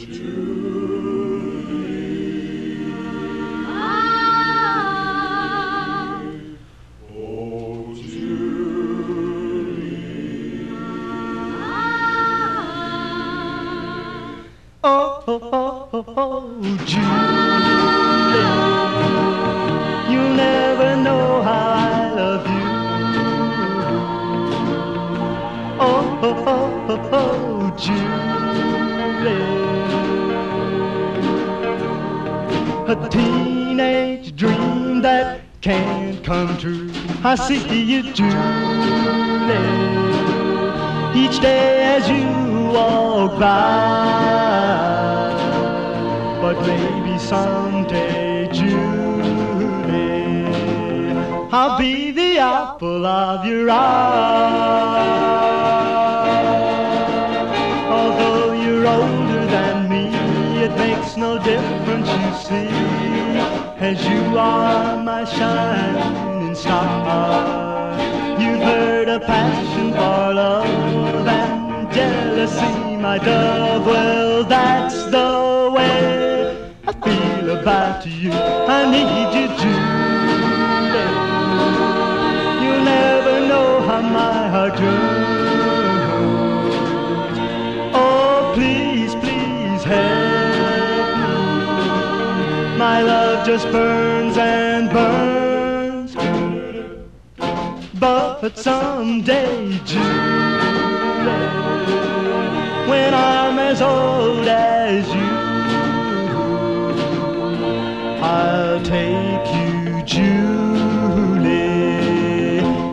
you. I see you, Julie, each day as you walk by. But maybe someday, Julie, I'll be the apple of your eye. Although you're older than me, it makes no difference, you see, as you are my shine star. You've heard a passion for love and jealousy, my dove. Well, that's the way I feel about you. I need you, Julie. You'll never know how my heart yearns. Oh, please, please help me. My love just burns and someday, Julie, when I'm as old as you, I'll take you, Julie,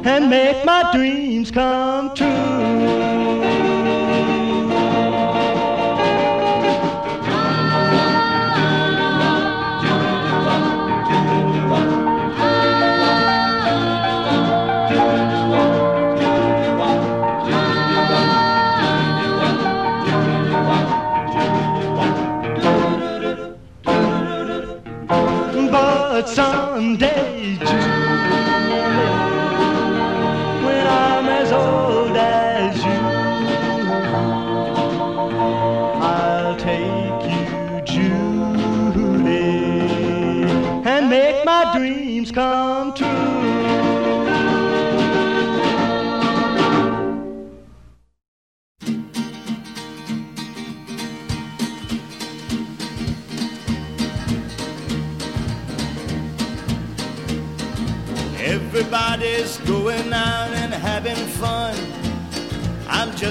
and make my dreams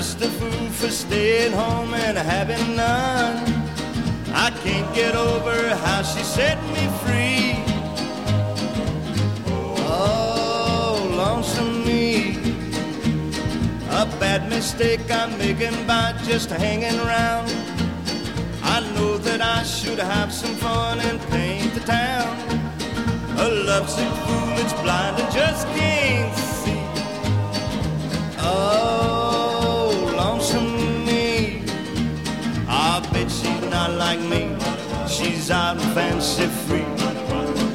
just a fool for staying home and having none. I can't get over how she set me free. Oh, lonesome me. A bad mistake I'm making by just hanging around. I know that I should have some fun and paint the town. A lovesick fool that's blind and just can't see. Oh, lonesome me. I bet she's not like me. She's out and fancy free.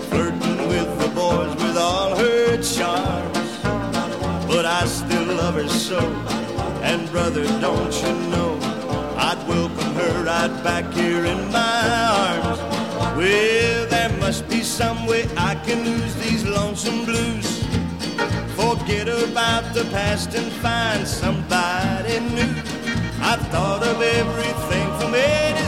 Flirting with the boys with all her charms. But I still love her so. And brother, don't you know, I'd welcome her right back here in my arms. Well, there must be some way I can lose these lonesome blues. Forget about the past and find somebody new. I've thought of everything from A to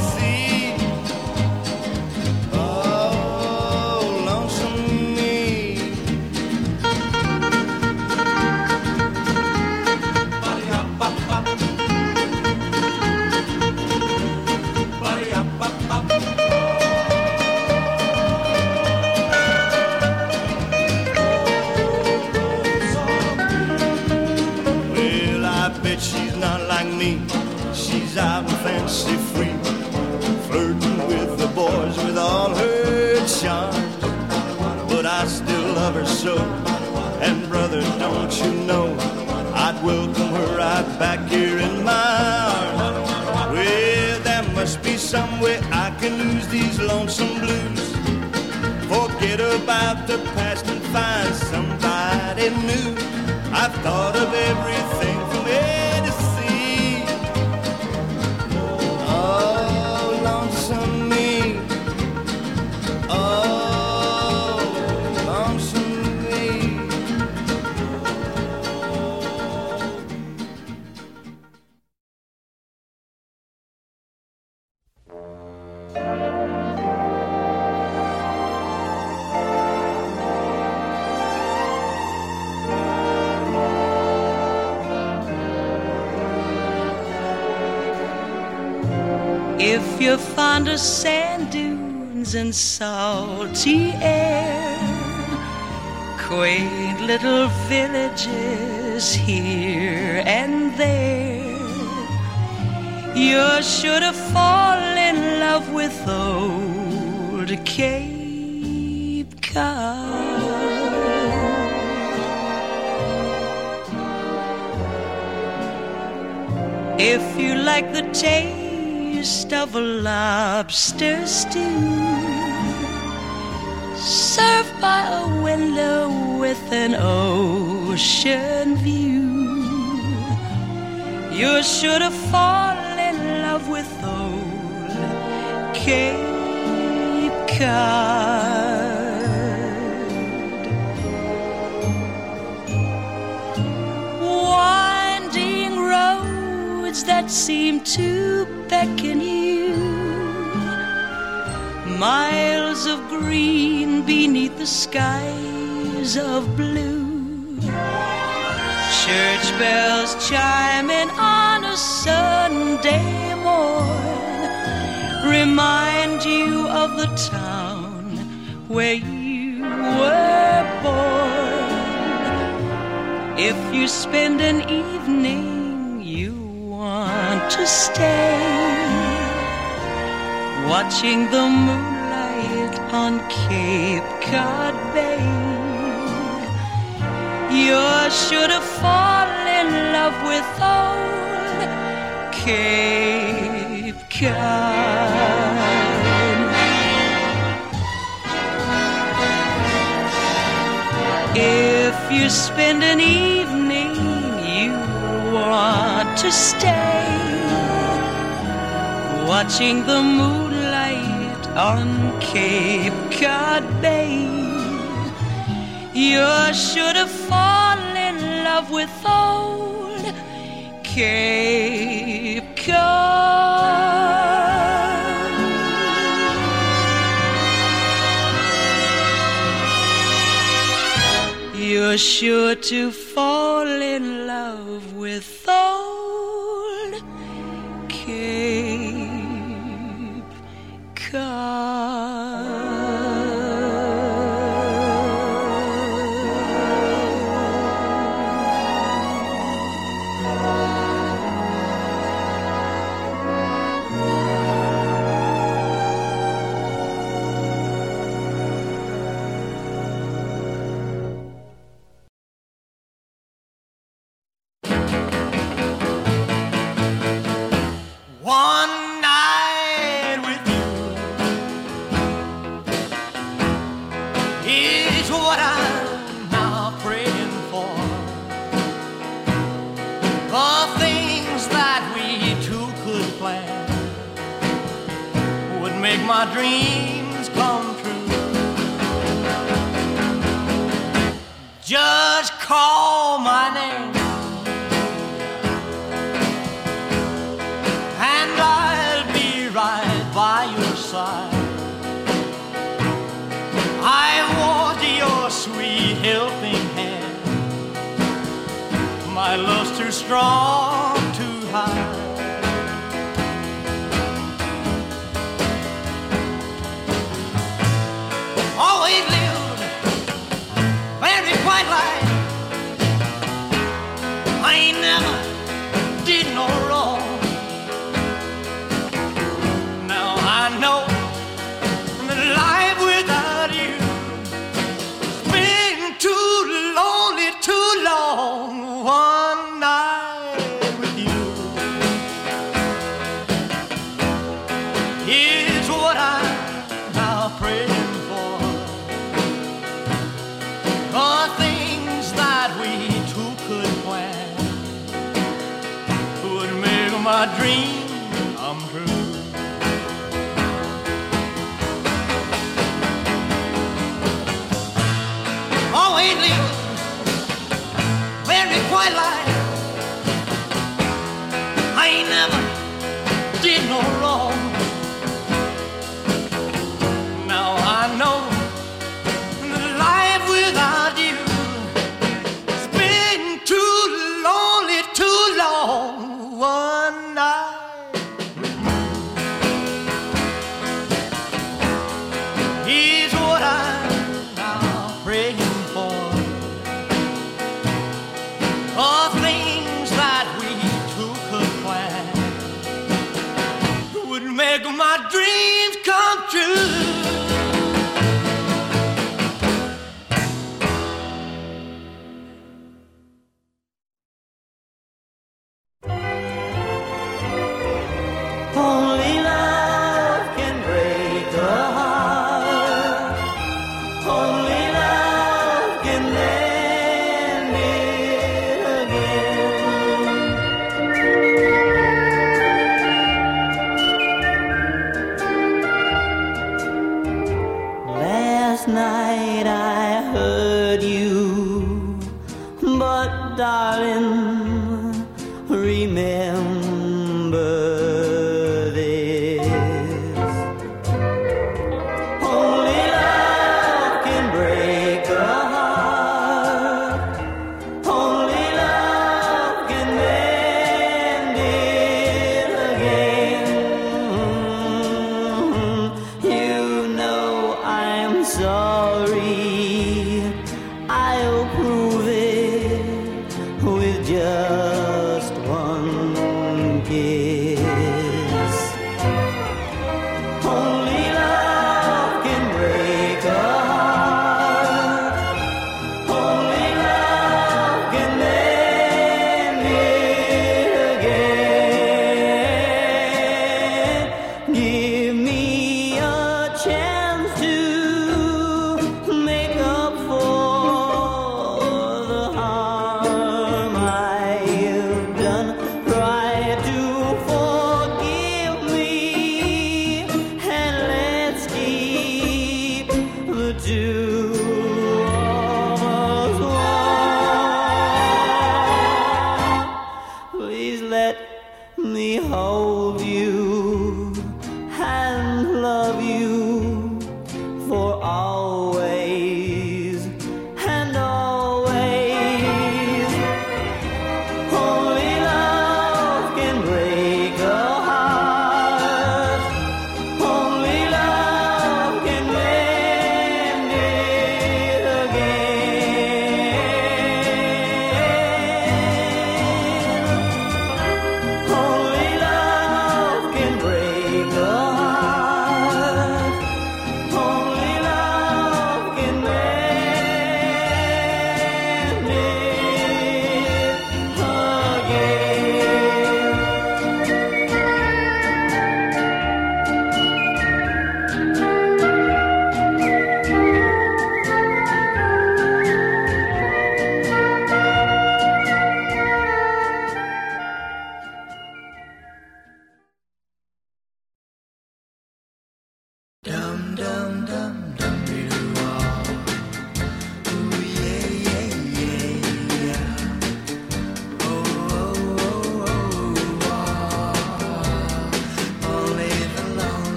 don't you know, I'd welcome her right back here in my arms. Well, there must be some way I can lose these lonesome blues. Forget about the past and find somebody new. I've thought of everything like the taste of a lobster stew served by a window with an ocean view. You should have fallen in love with old Cape Cod. That seem to beckon you. Miles of green beneath the skies of blue. Church bells chiming on a Sunday morn remind you of the town where you were born. If you spend an evening to stay watching the moonlight on Cape Cod Bay. You should have fallen in love with old Cape Cod. If you spend an evening you want to stay watching the moonlight on Cape Cod Bay. You're sure to fall in love with old Cape Cod. You're sure to fall in love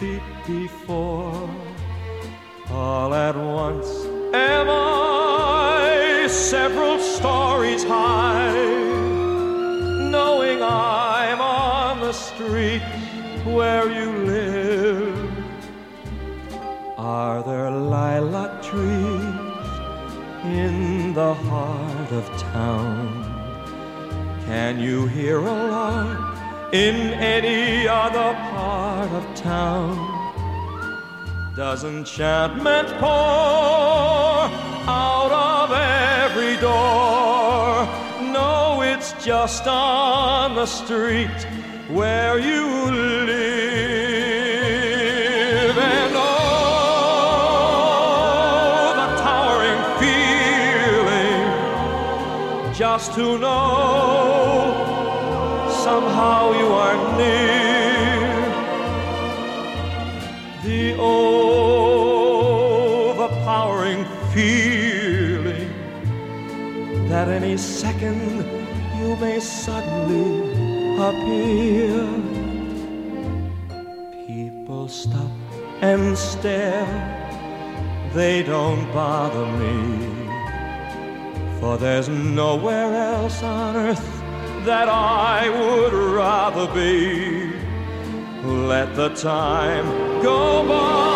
my Enchantment pour out of every door? No, it's just on the street where you live. And oh, the towering feeling just to know appear. People stop and stare, they don't bother me. For there's nowhere else on earth that I would rather be. Let the time go by.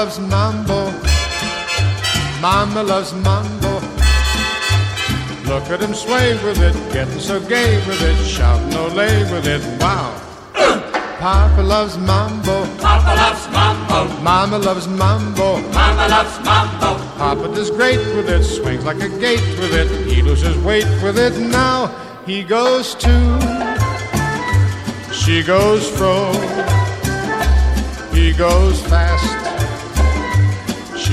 Loves mambo. Mama loves mambo. Look at him sway with it, getting so gay with it, shouting olay with it. Wow. Papa loves mambo. Papa loves mambo. Mama loves mambo. Mama loves mambo. Papa does great with it, swings like a gate with it. He loses weight with it. Now he goes to, she goes fro. He goes fast,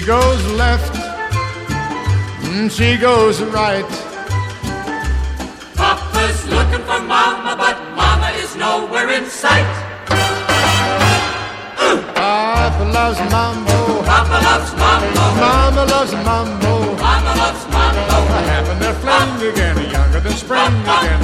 He goes left, mm, she goes right. Papa's looking for mama, but mama is nowhere in sight. Papa loves mambo, Papa loves mambo. Mama loves mambo. Mama loves mambo. Having their fling again, younger than spring again,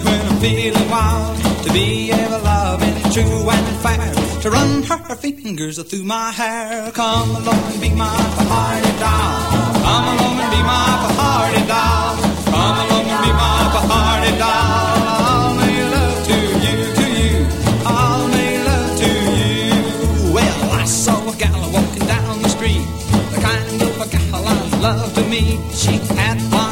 feeling wild, to be ever loving, true and fair, to run her fingers through my hair. Come along and be my party doll. Come along and be my party doll. Come along and be my party doll. I'll make love to you, to you. I'll make love to you. Well, I saw a gal walking down the street, the kind of a gal I love to meet. She had blonde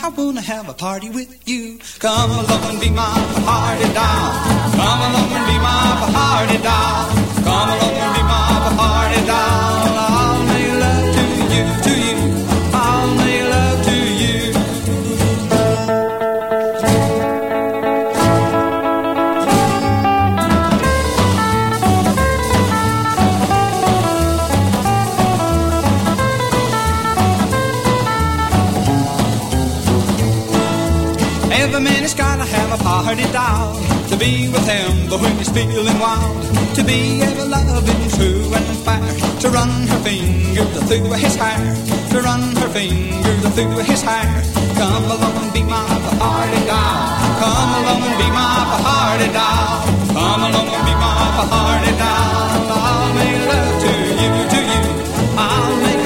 I wanna have a party with you. Come along and be my party doll. Come along and be my party doll. Come along and be my party doll. Party doll to be with him, but when he's feeling wild, to be ever loving, true and fair, to run her fingers through his hair, to run her fingers through his hair. Come along and be my party doll. Come along and be my party doll. Come along and be my party doll. I'll make love to you, to you. I'll make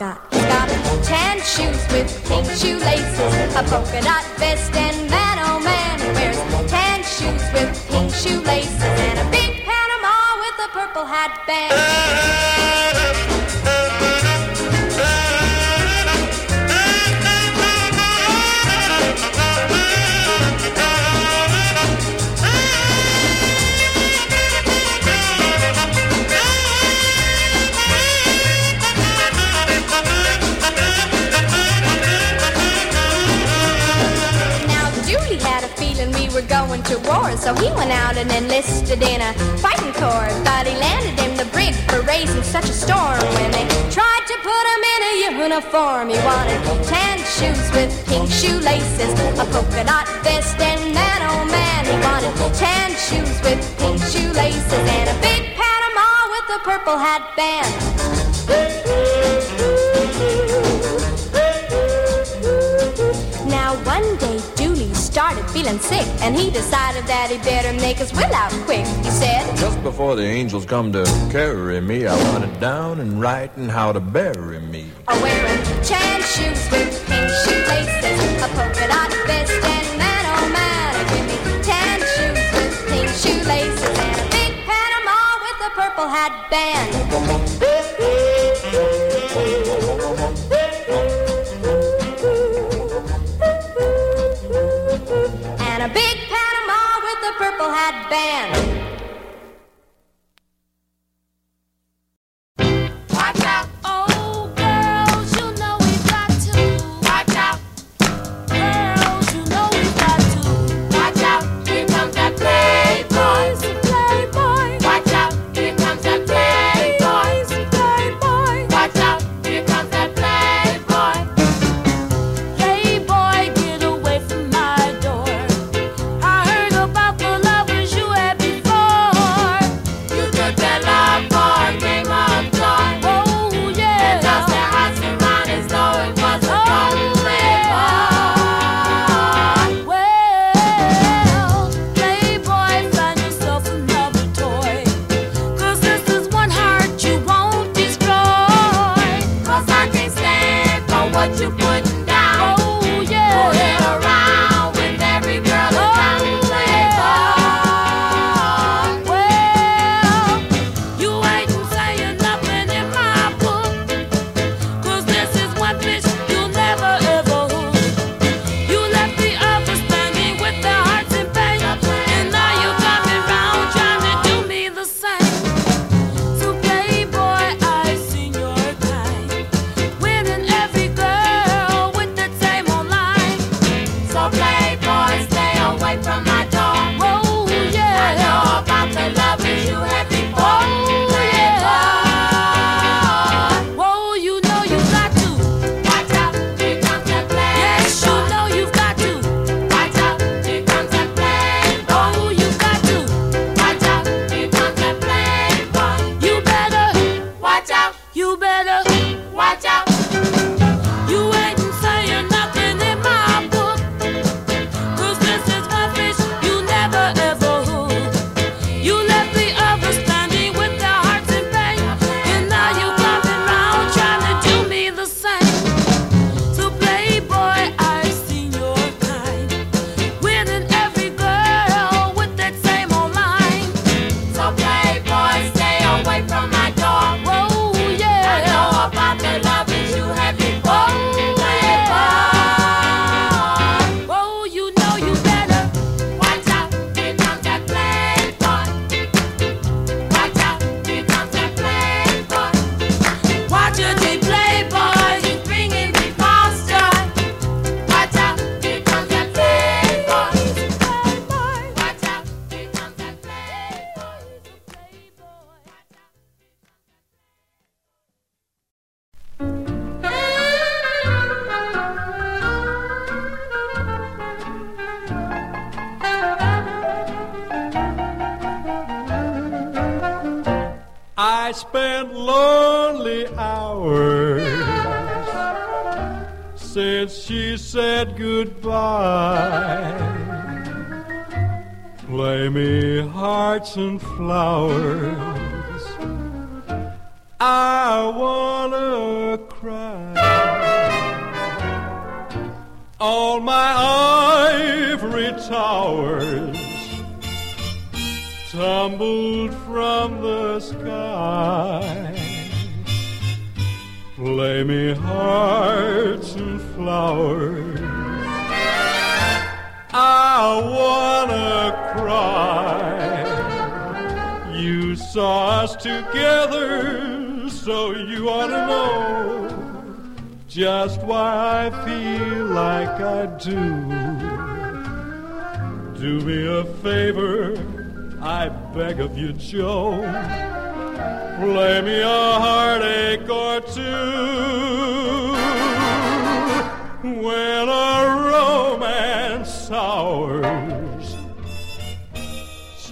That. angels come to carry me. I want it down and writing and how to bury him. And flowers. Together, so you ought to know just why I feel like I do. Do me a favor, I beg of you, Joe. Play me a heartache or two. When a romance sours,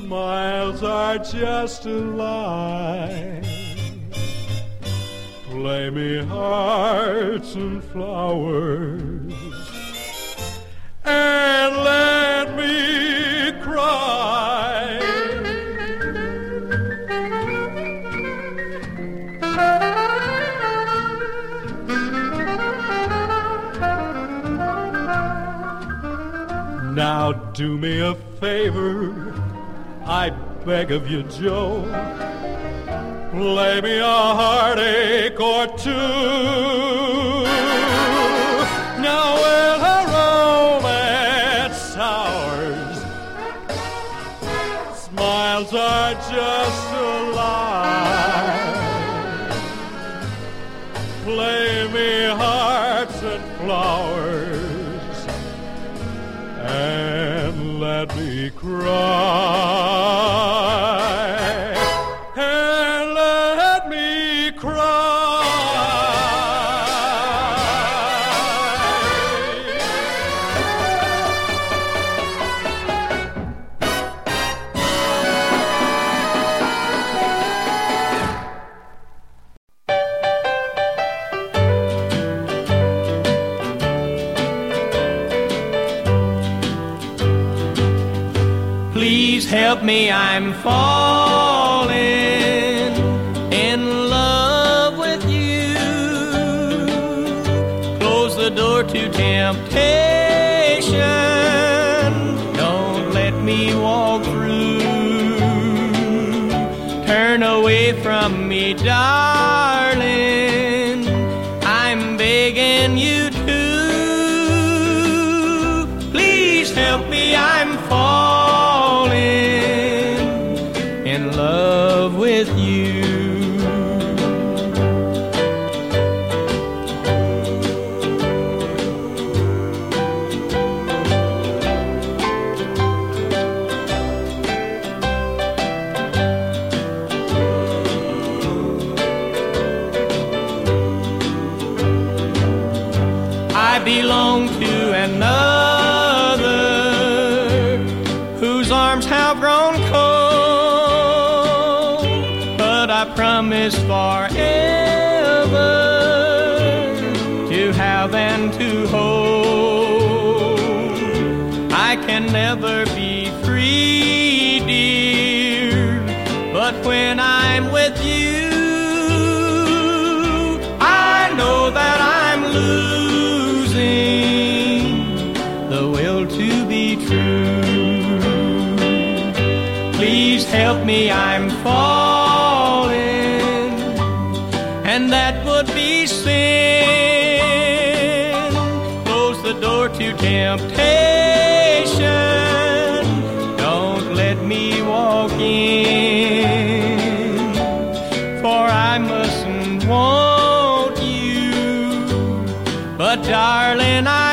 smiles are just a lie. Play me hearts and flowers and let me cry. Now do me a favor, I beg of you, Joe. Play me a heartache or two. Now when a romance sours, smiles are just a lie. Play me hearts and flowers and let me cry. Me, I'm falling in love with you. Close the door to temptation. Don't let me walk through. Turn away from me, darling. Help me, I'm falling, and that would be sin. Close the door to temptation. Don't let me walk in, for I mustn't want you. But darling, I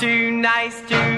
too nice to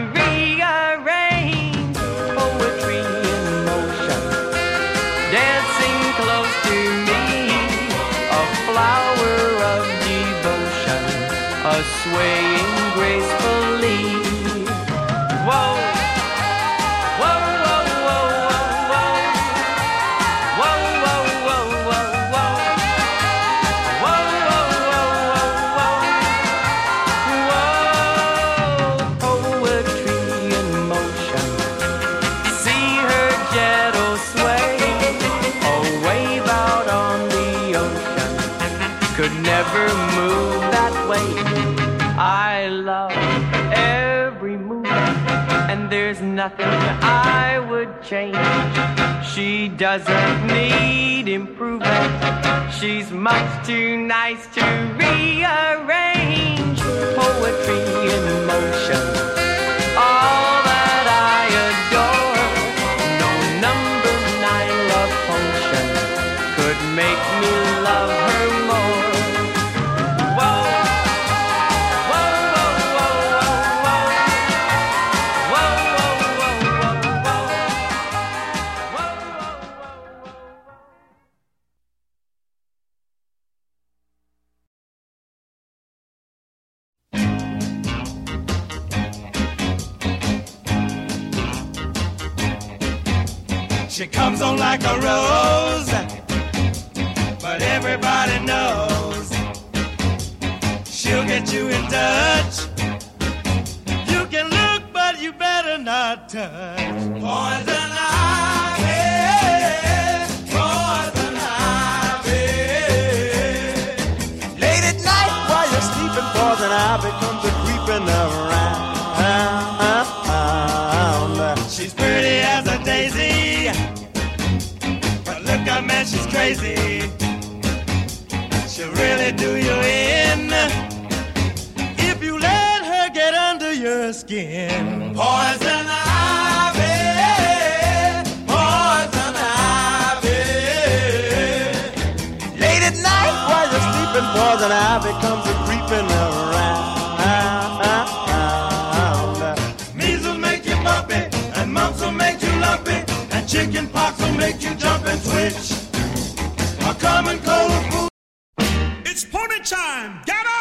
change. She doesn't need improvement. She's much too nice to rearrange. Poetry in motion. poison ivy comes a creeping around. Measles make you bumpy, and mumps will make you lumpy, and chicken pox will make you jump and twitch. A common cold. It's pony time. Get up!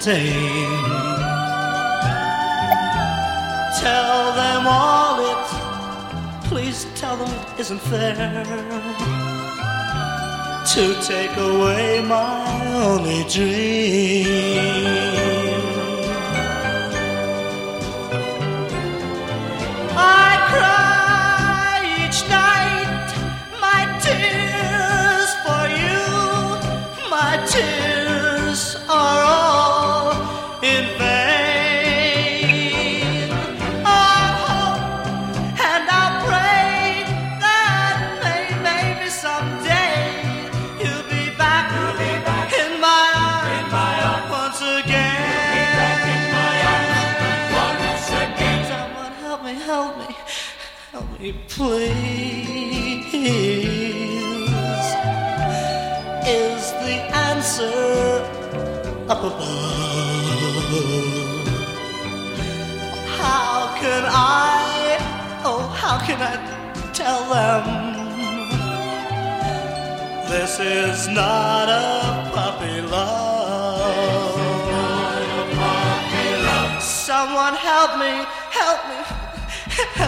Tell them all it, please tell them it isn't fair to take away my only dream. please is the answer up above. How can I, oh, how can I tell them this is not a puppy love? Someone help me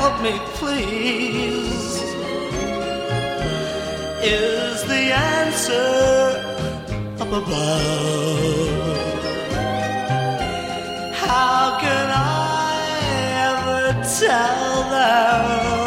help me, please? Is the answer up above? How can I ever tell them?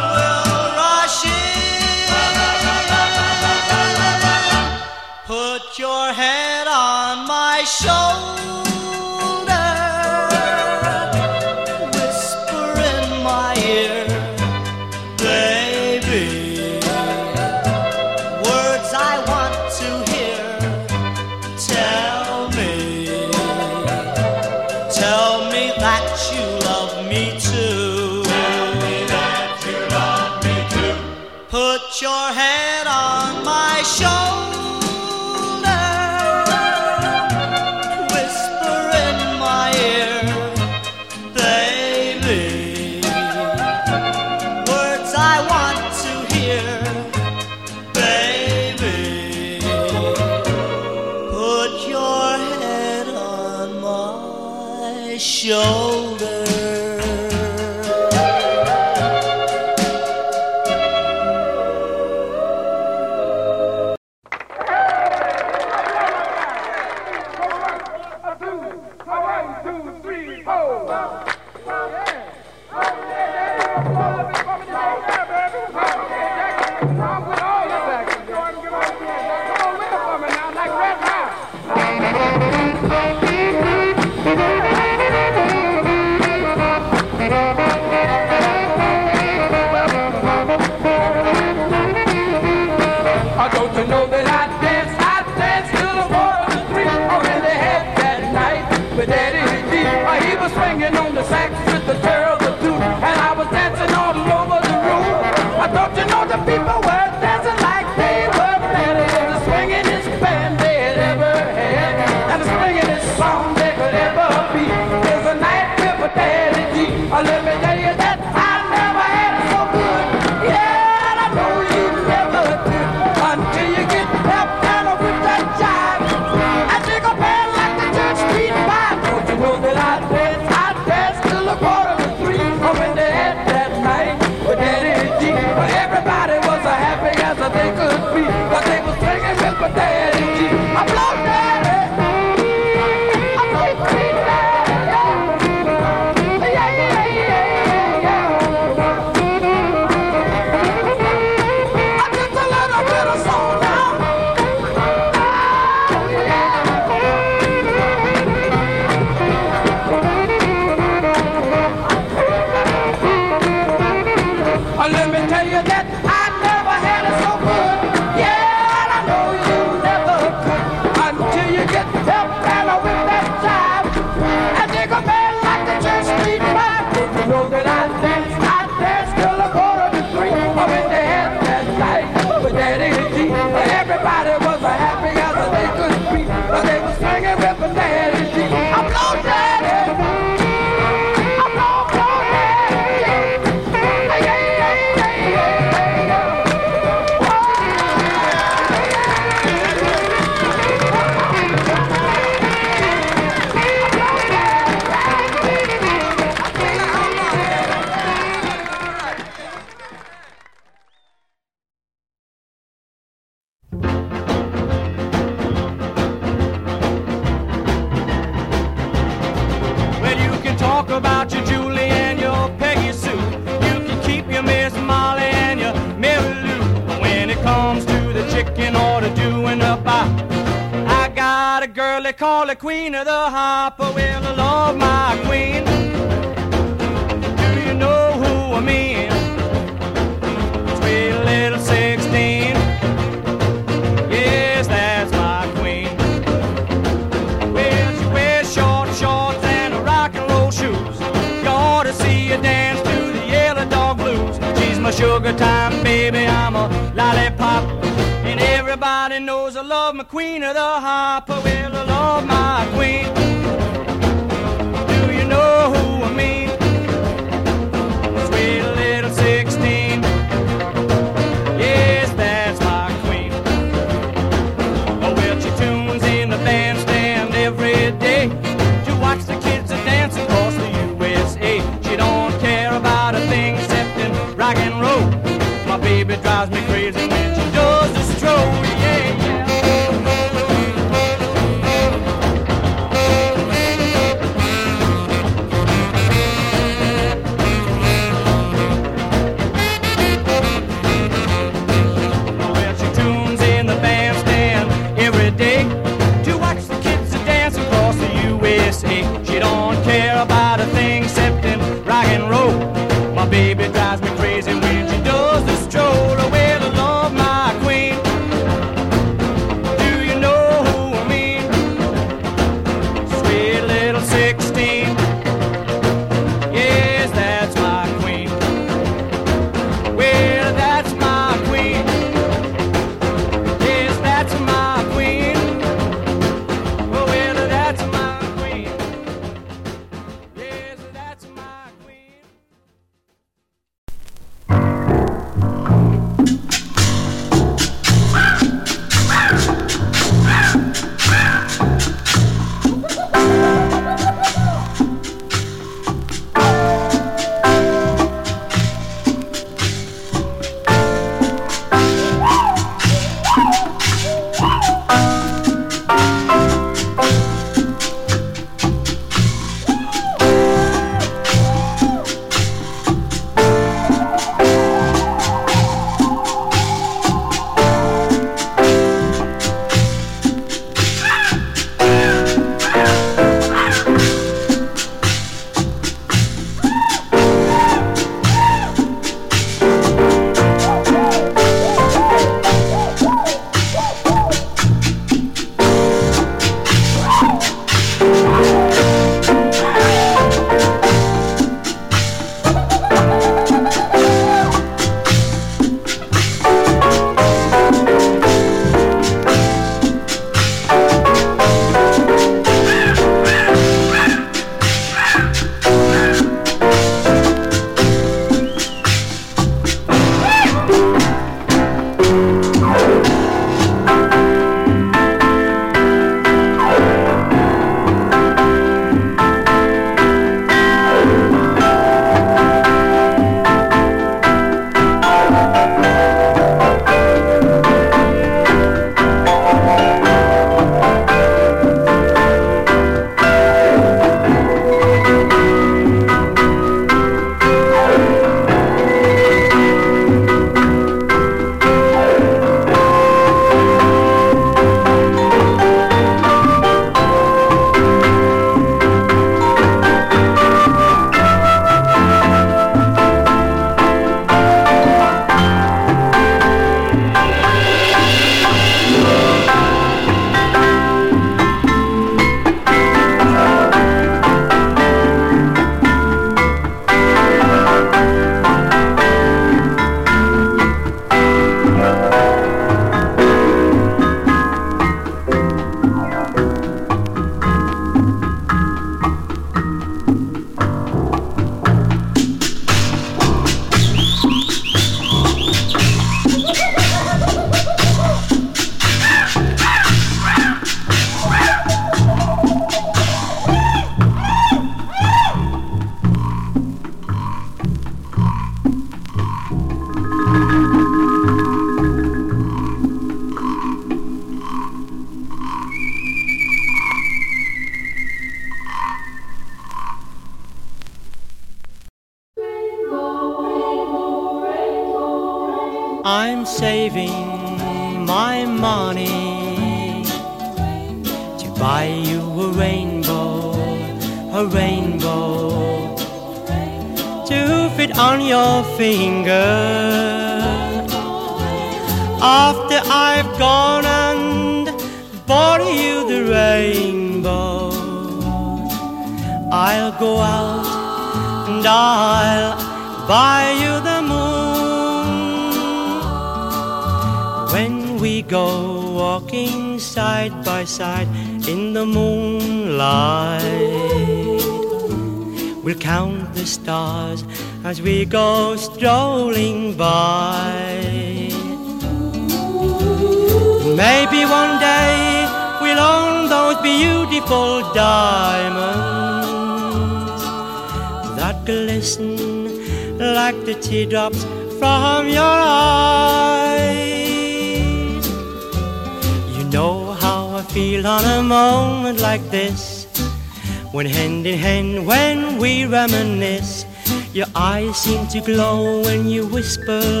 When you whisper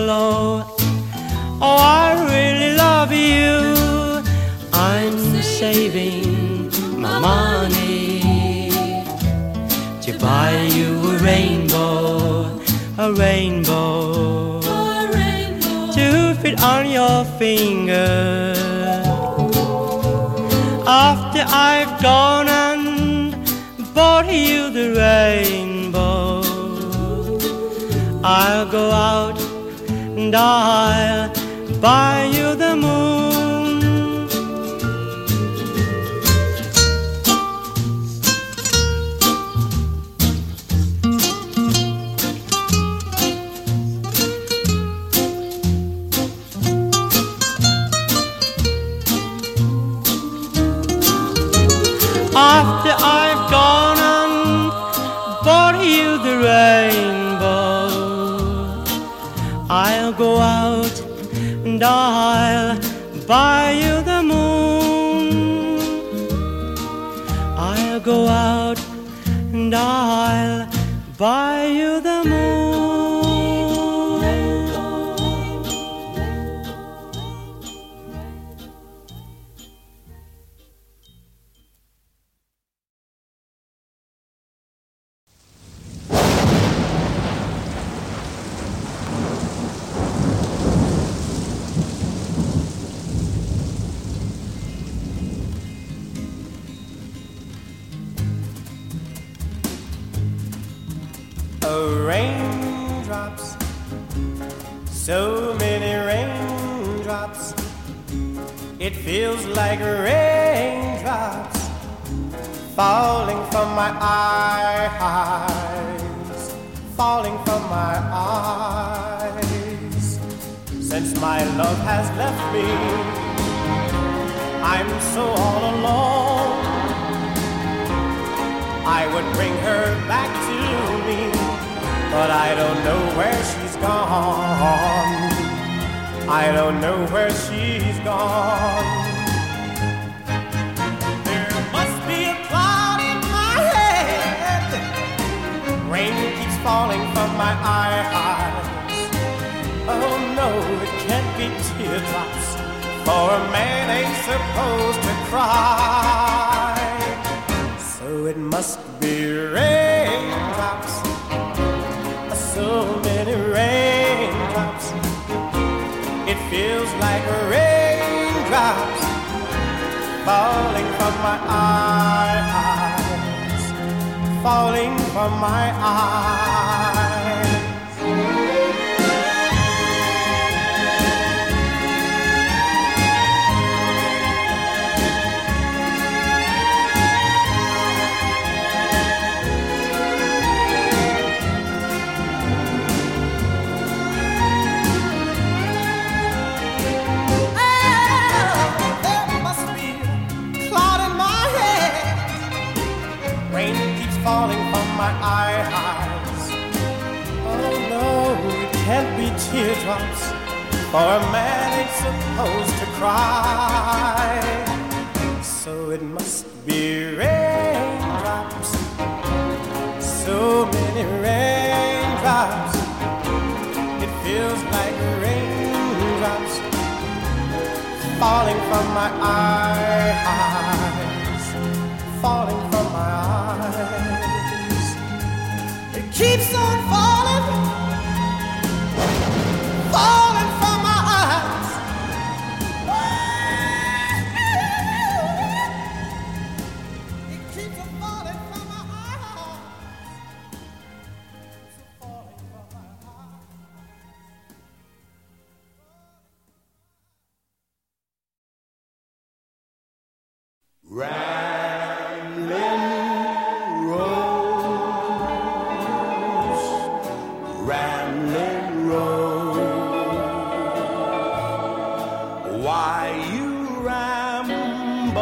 why you ramble?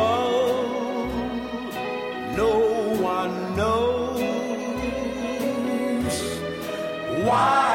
No one knows why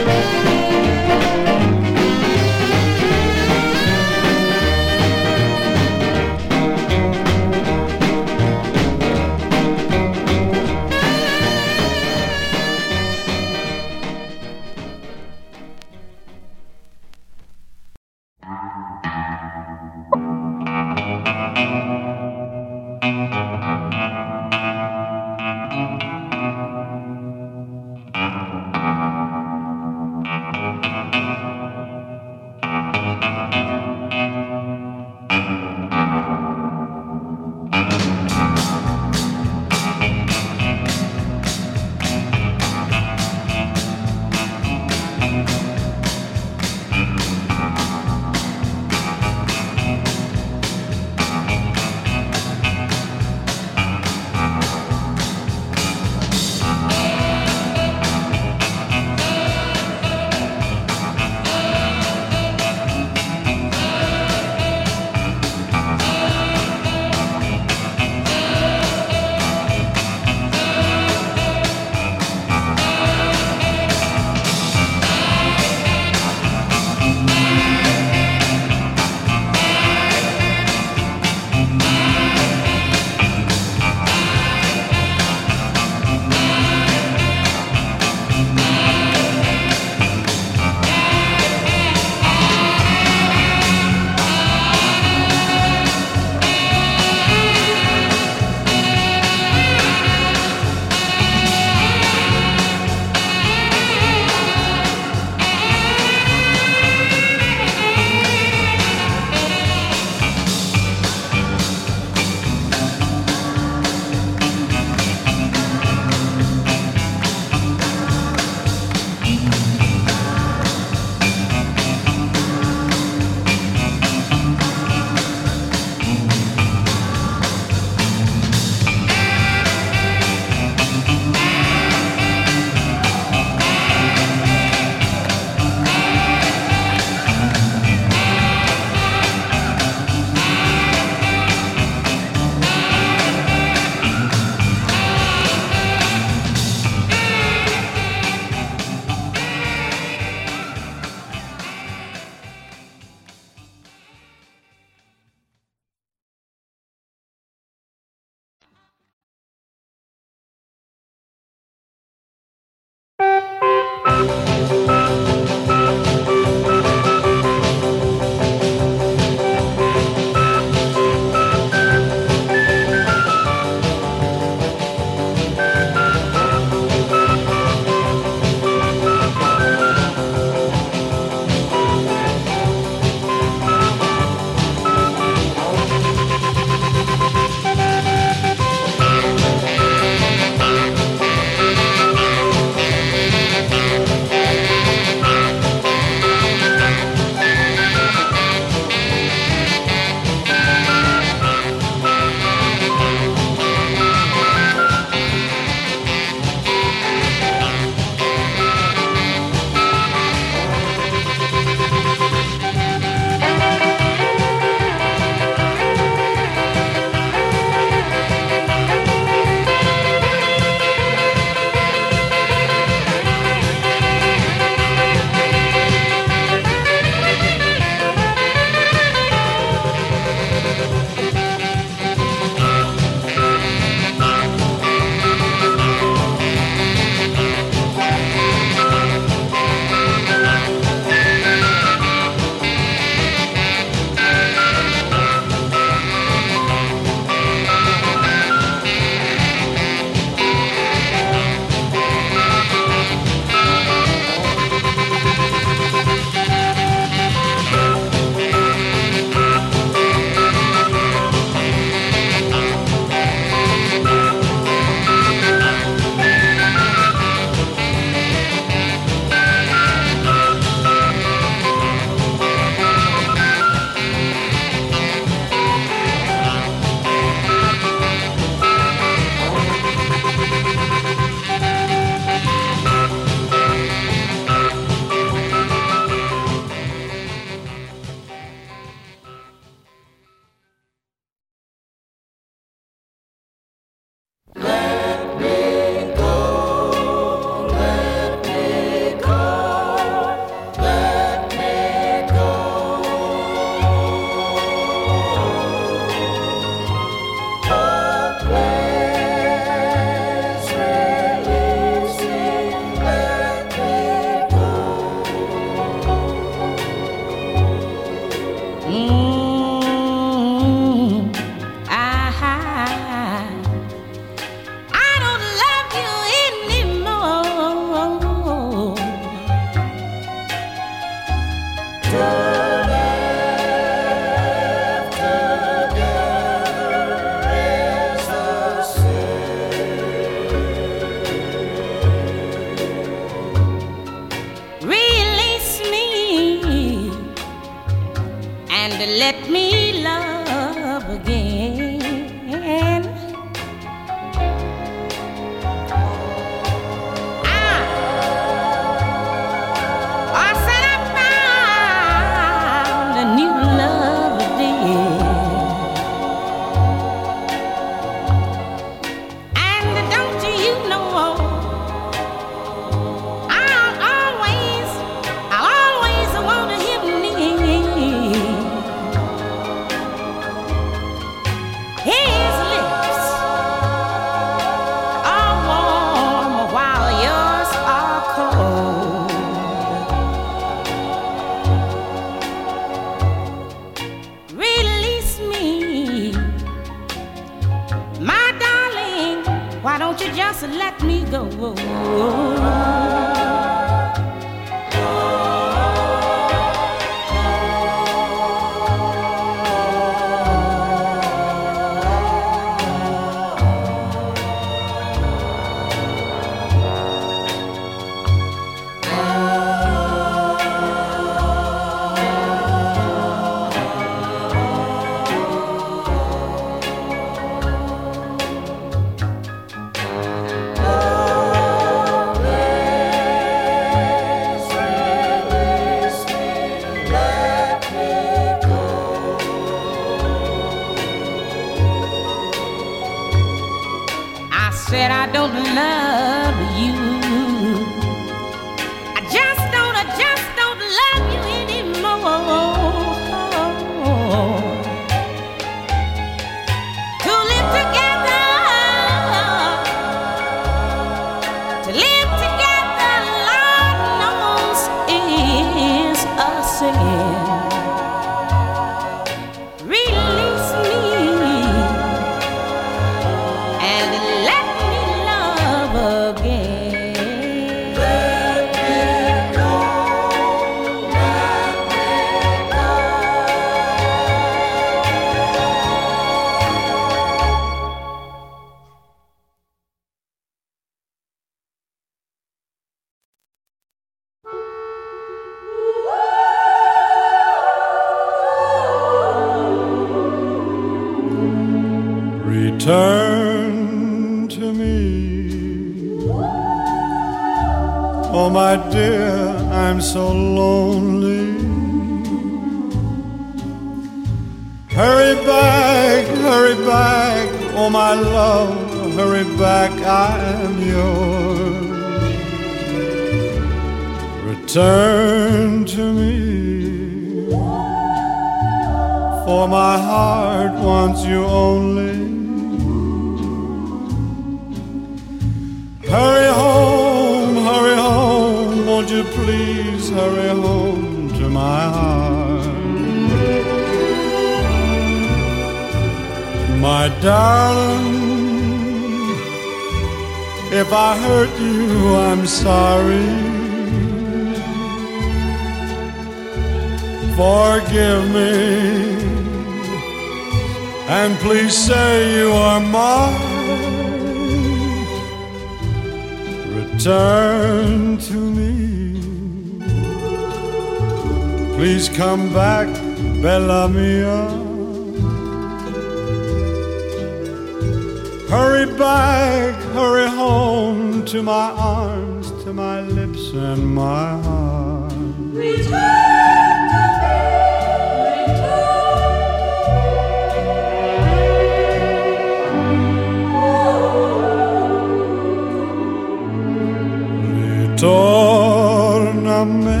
me,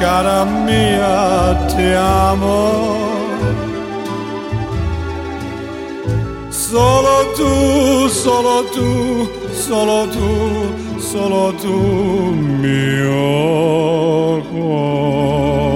cara mia ti amo. Solo tu, solo tu, solo tu, solo tu, mio cuore.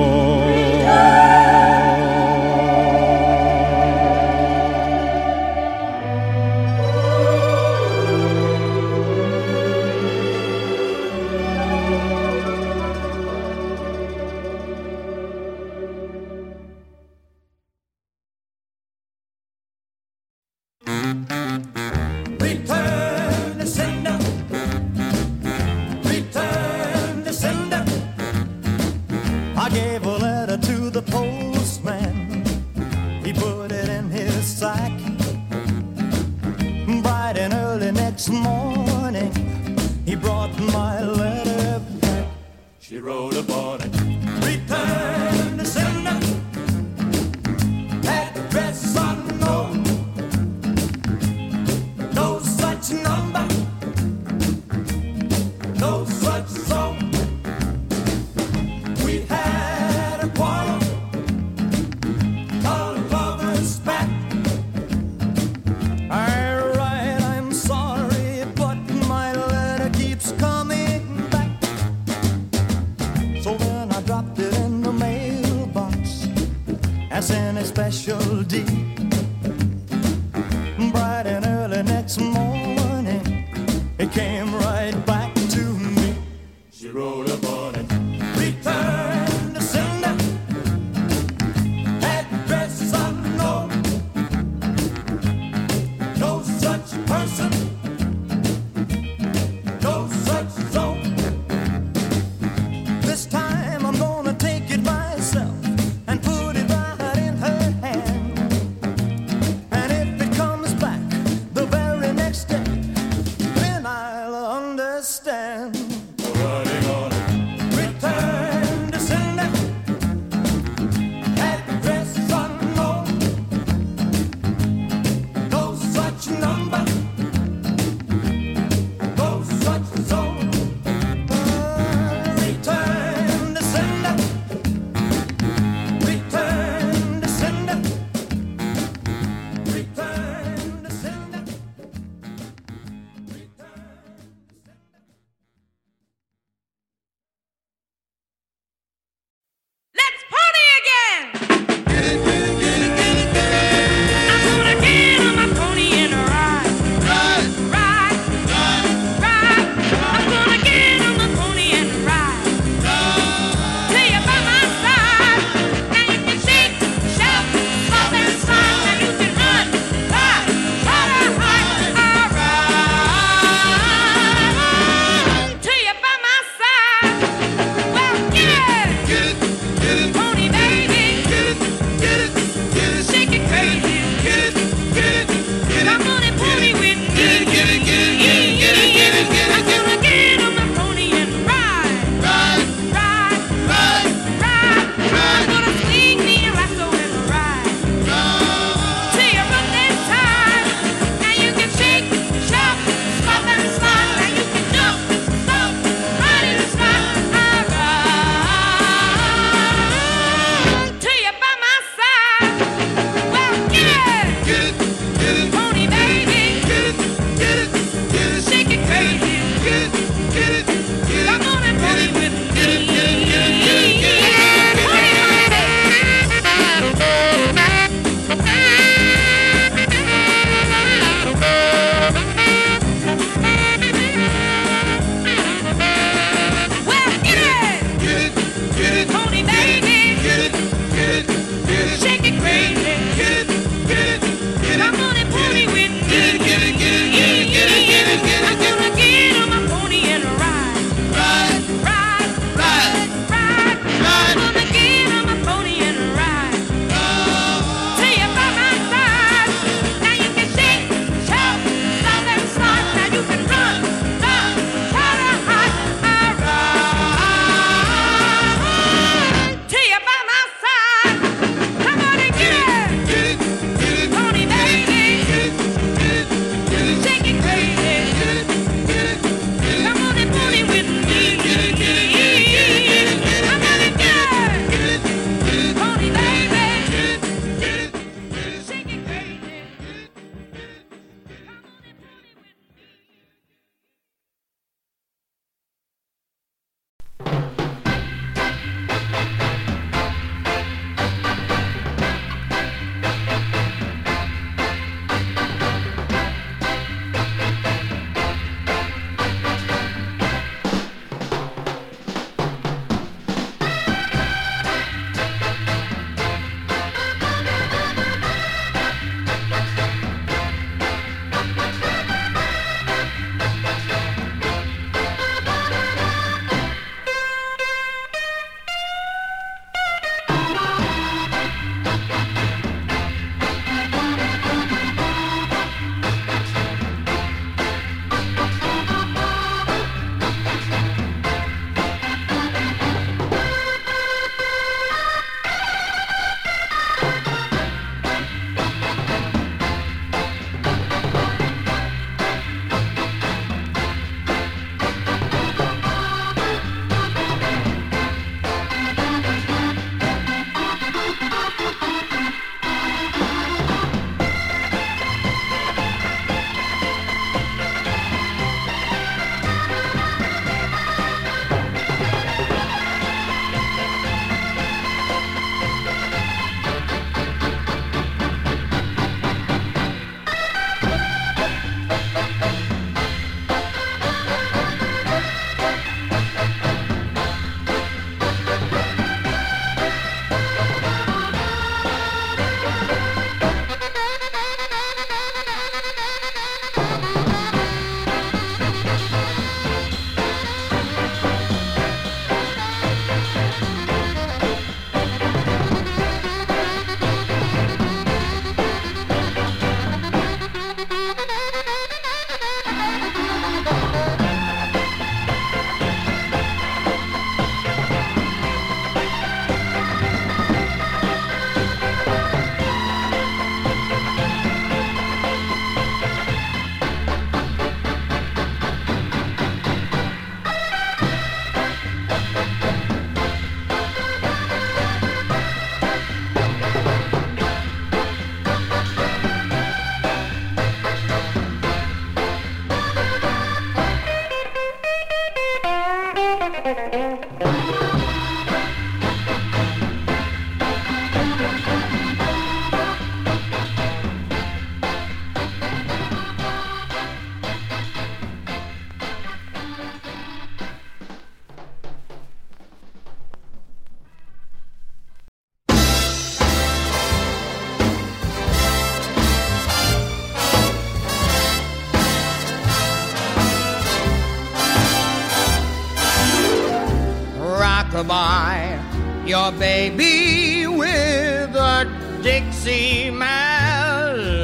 Your baby with a Dixie melody.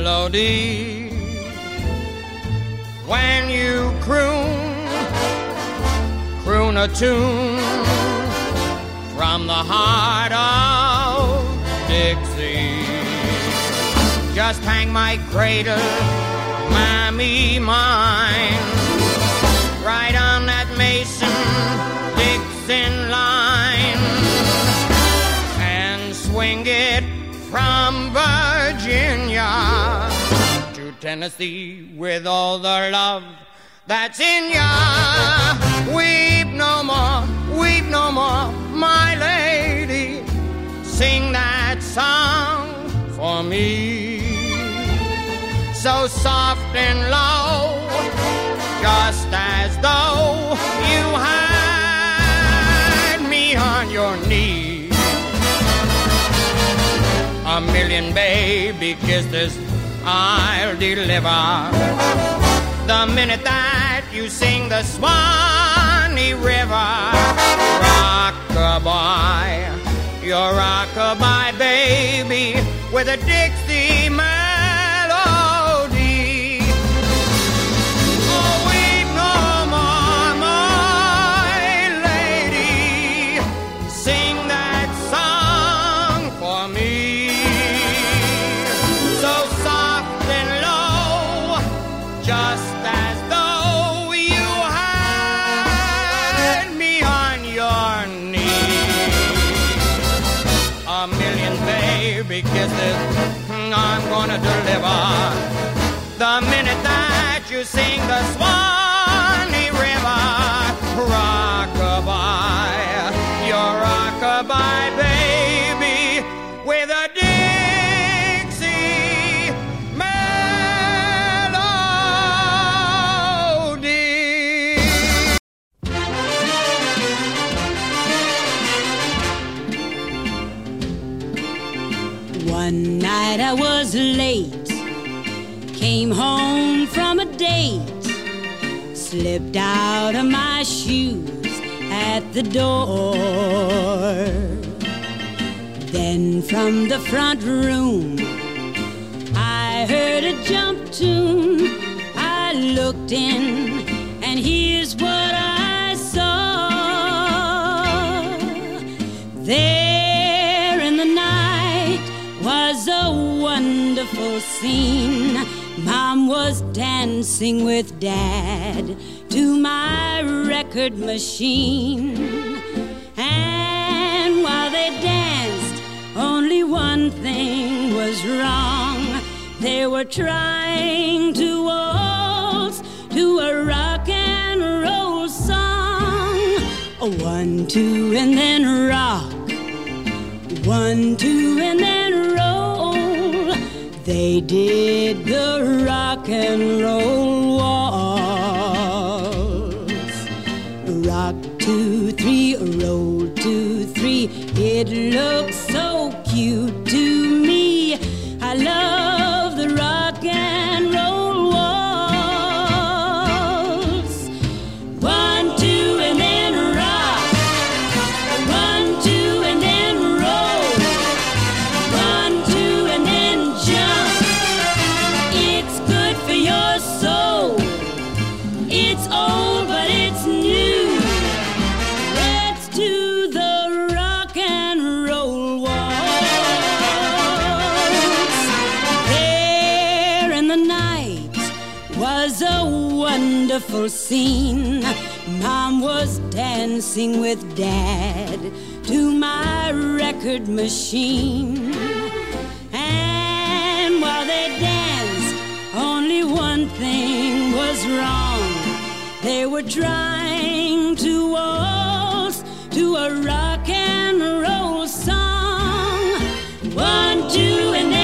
When you croon, croon a tune from the heart of Dixie. Just hang my cradle, Tennessee with all the love that's in ya. Weep no more, weep no more, my lady. Sing that song for me. So soft and low, just as though you had me on your knee. A million baby kisses I'll deliver the minute that you sing the Swanee River. Rockabye, your rockabye baby with a Dixie slipped out of my shoes at the door. Then from the front room, I heard a jump tune. I looked in, and here's what I saw. There in the night was a wonderful scene. Mom was dancing with Dad to my record machine. And while they danced, only one thing was wrong. They were trying to waltz to a rock and roll song. A one, two, and then rock. One, two, and then roll. They did the rock and roll waltz. It looks scene. Mom was dancing with Dad to my record machine. And while they danced, only one thing was wrong. They were trying to waltz to a rock and roll song. One, two, and then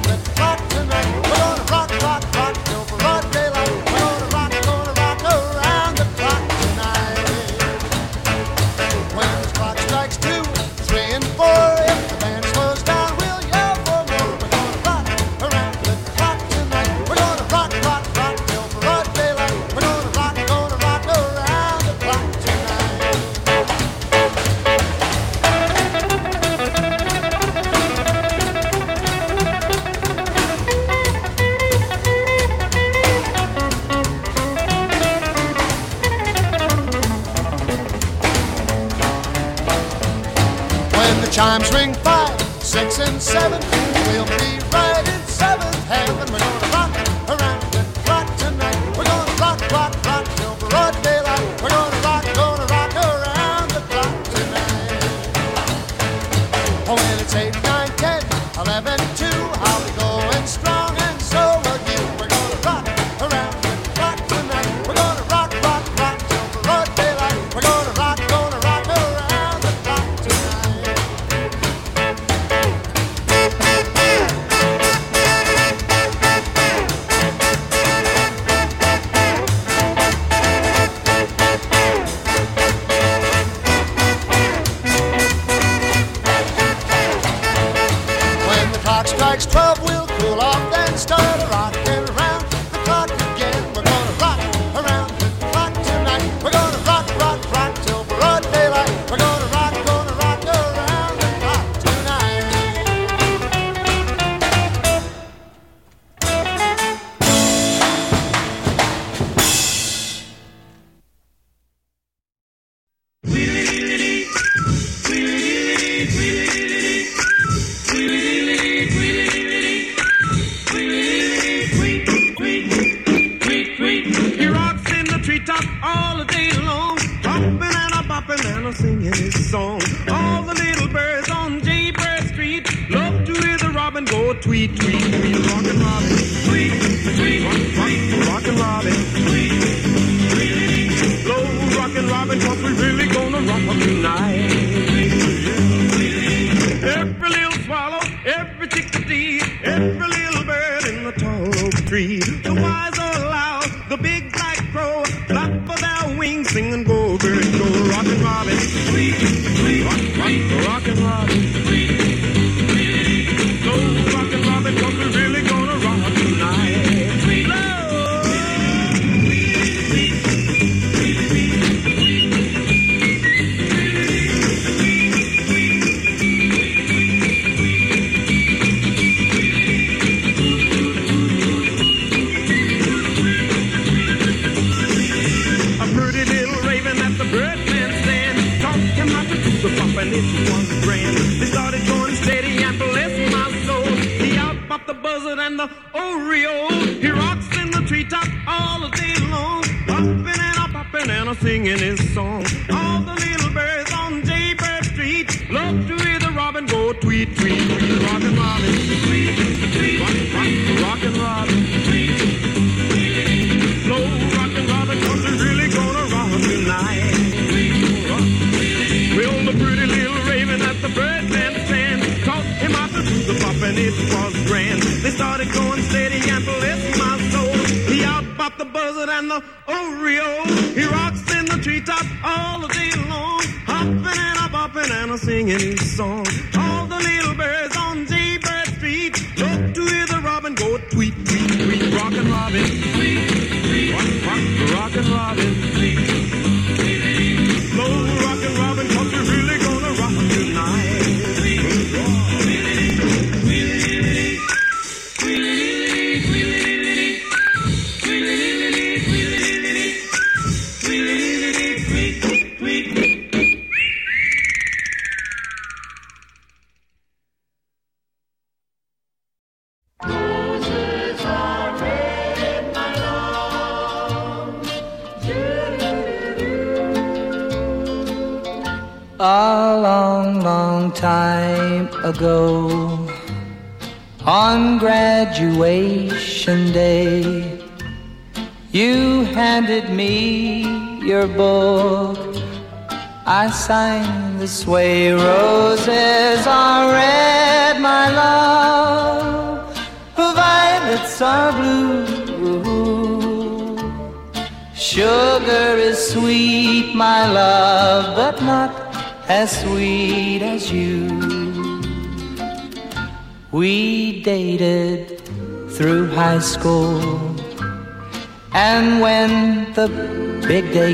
seven.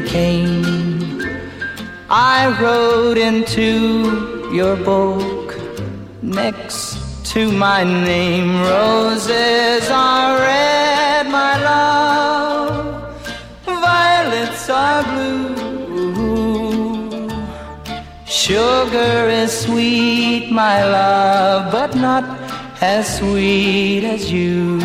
Came, I wrote into your book next to my name. Roses are red, my love, violets are blue. Sugar is sweet, my love, but not as sweet as you.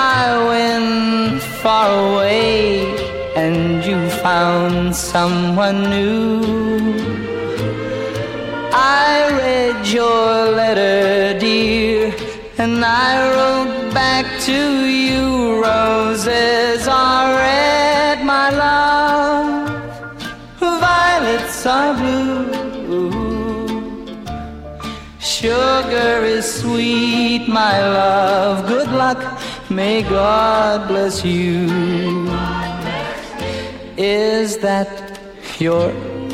I went far away and you found someone new. I read your letter, dear, and I wrote back to you. Roses are red, my love, violets are blue. Sugar is sweet, my love. Good luck, may God bless you. Is that your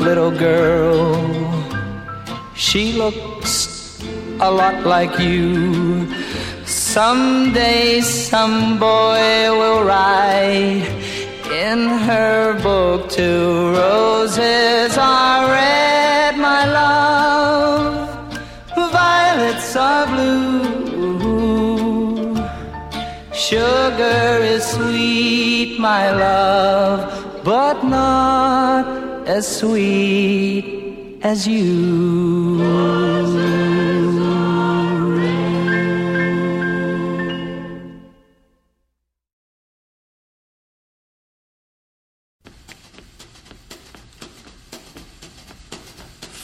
little girl? She looks a lot like you. Someday some boy will write in her book two roses are red, my love violets are blue. Sugar is sweet, my love, but not as sweet as you.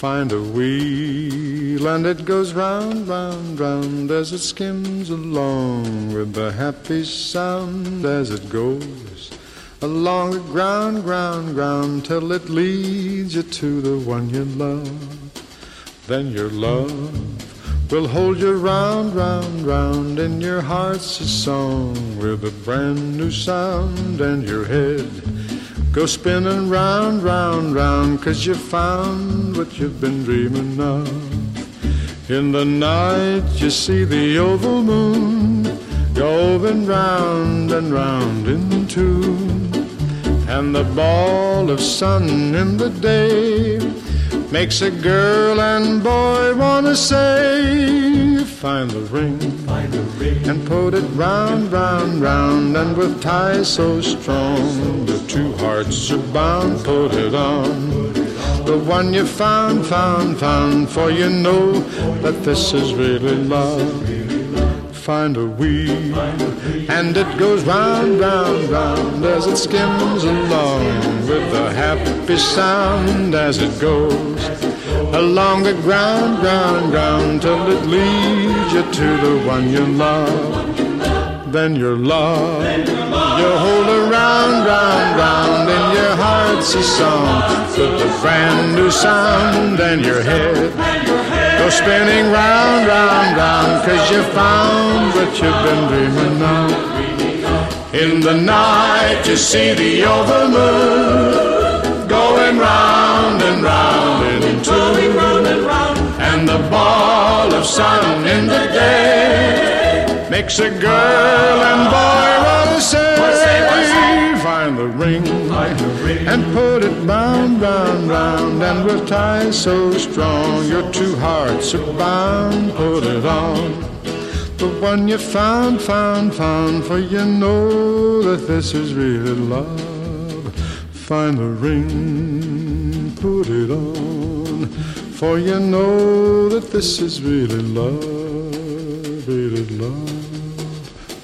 Find a wheel and it goes round, round, round as it skims along with the happy sound as it goes along the ground, ground, ground till it leads you to the one you love. Then your love will hold you round, round, round in your heart's a song with a brand new sound and your head Go spinning round, round, round, cause you found what you've been dreaming of. In the night you see the oval moon going round and round in tune. And the ball of sun in the day makes a girl and boy wanna say, find the ring, find the ring, and put it round, round, round, and with ties so strong, the two hearts are bound, put it on. The one you found, found, found, for you know that this is really love. Find a wheel, and it goes round, round, round as it skims along with a happy sound as it goes along the ground, ground, ground till it leads you to the one you love. Then your love, you hold her round, round, round in your heart's a song with a brand new sound and your head go spinning round, round, round cause you found what you've been dreaming of. In the night you see the over moon going round and round in round and the ball of sun in the day makes a girl and boy wanna say, find the ring, and put it round, round, round, and with ties so strong, your two hearts are bound, put it on. The one you found, found, found, for you know that this is really love. Find the ring, put it on, for you know that this is really love, really love,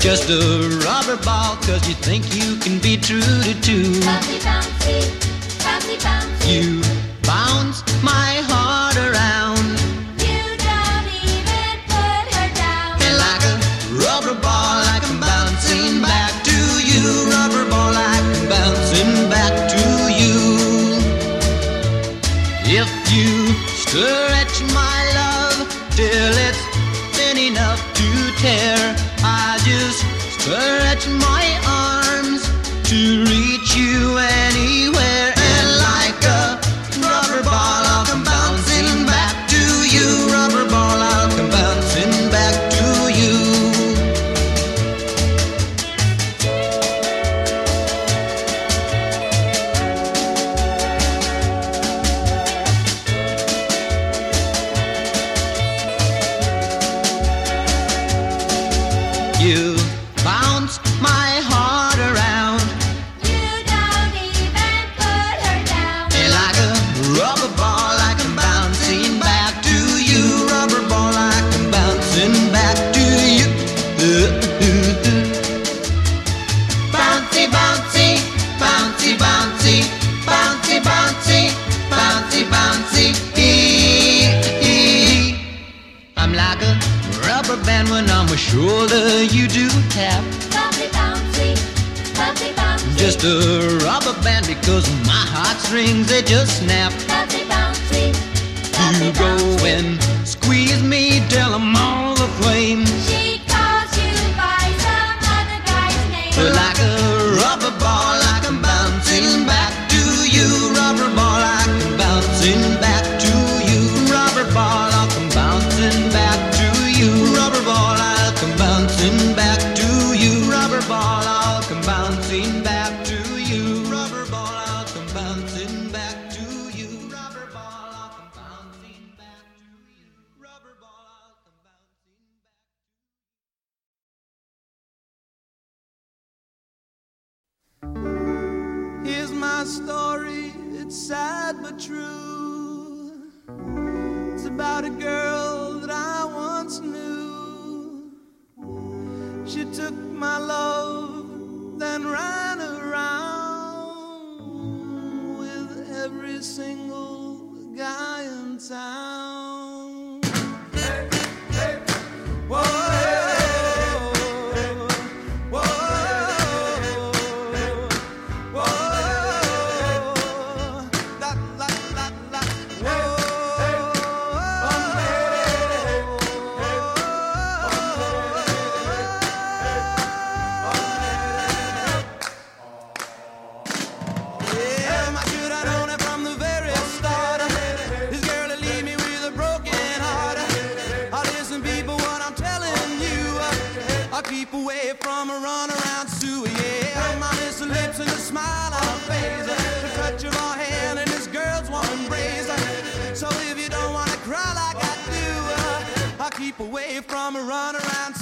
Just a rubber ball, cause you think you can be true to two. Bouncy, bouncy, bouncy, You bounce my heart around. You don't even put her down. And like a rubber ball, I can bouncing back to you. Rubber ball, I can bouncing back to you. If you stretch my love till it's thin enough to tear. I just stretch my I'm sure that you do tap. Lovely bouncy, lovely bouncy. Just a rubber band because my heartstrings, they just snap. bouncy, bouncy, lovely You go and squeeze me till I'm all aflame. She calls you by some other guy's name. Like a sad but true. It's about a girl that I once knew. She took my love, then ran around with every single guy in town. away from a runaround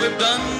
we've done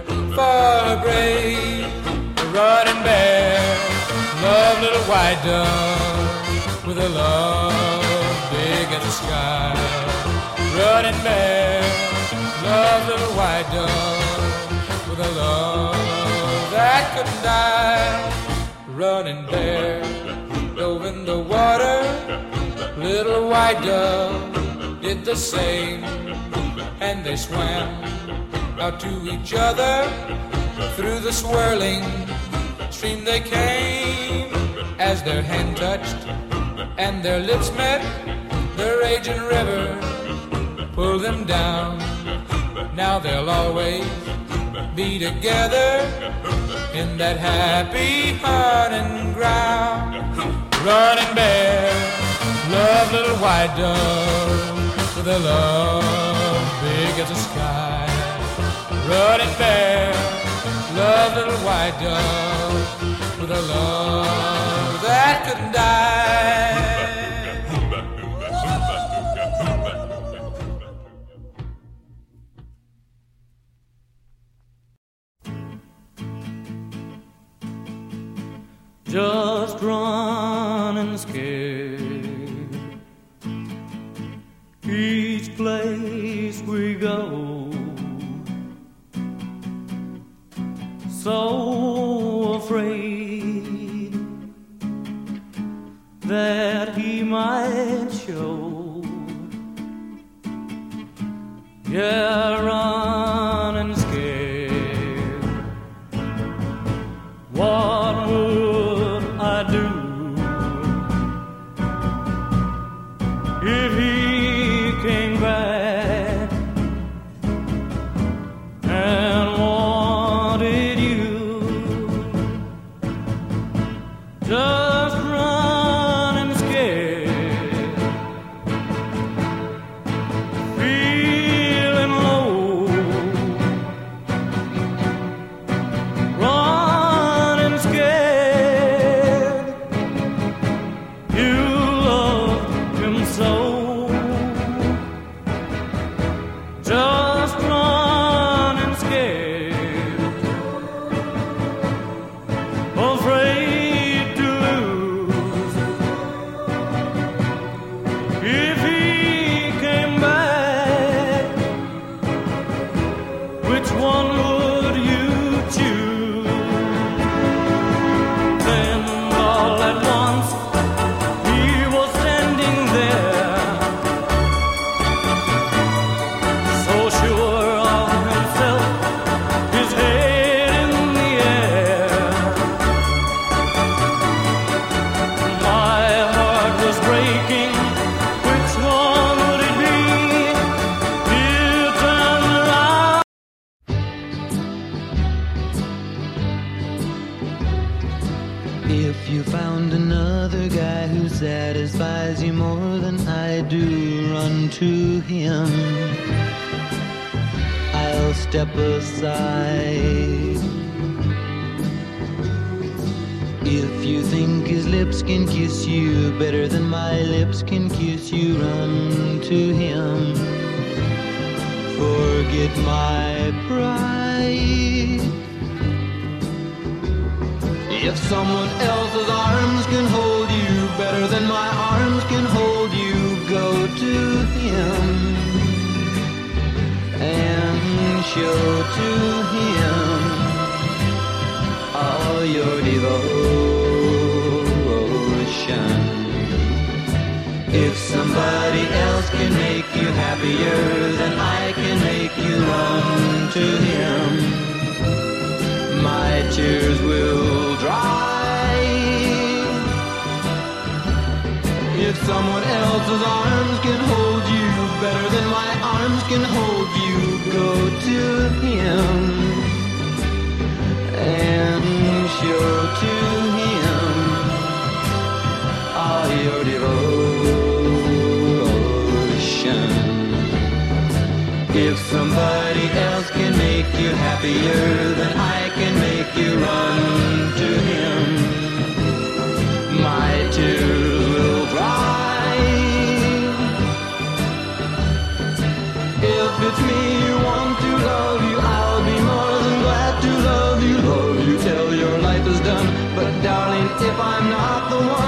a brave running bear. Love little white dove with a love big as the sky. Running bear, love little white dove with a love that couldn't die. Running bear dove in the water, little white dove did the same, and they swam out to each other through the swirling stream they came. As their hand touched and their lips met the raging river pulled them down. Now they'll always be together in that happy hunting ground. Running bear love little white dove with a love big as the sky running bear love little white dove with a love that couldn't die. just running scared. Each place we go, so afraid that he might show. Yeah, running scared. What If you found another guy who satisfies you more than I do, run to him. I'll step aside. If you think his lips can kiss you better than my lips can kiss you, run to him. Forget my pride. If someone else's arms can hold you better than my arms can hold you, go to him and show to him all your devotion. If somebody else can make you happier than I can make you run to him my tears will dry. If someone else's arms can hold you better than my arms can hold you, go to him and show to him all your devotion. If somebody else can make you happier than I can make you run to him, my tears will dry. If it's me you want to love you, I'll be more than glad to love you, love you till your life is done. But darling, if I'm not the one,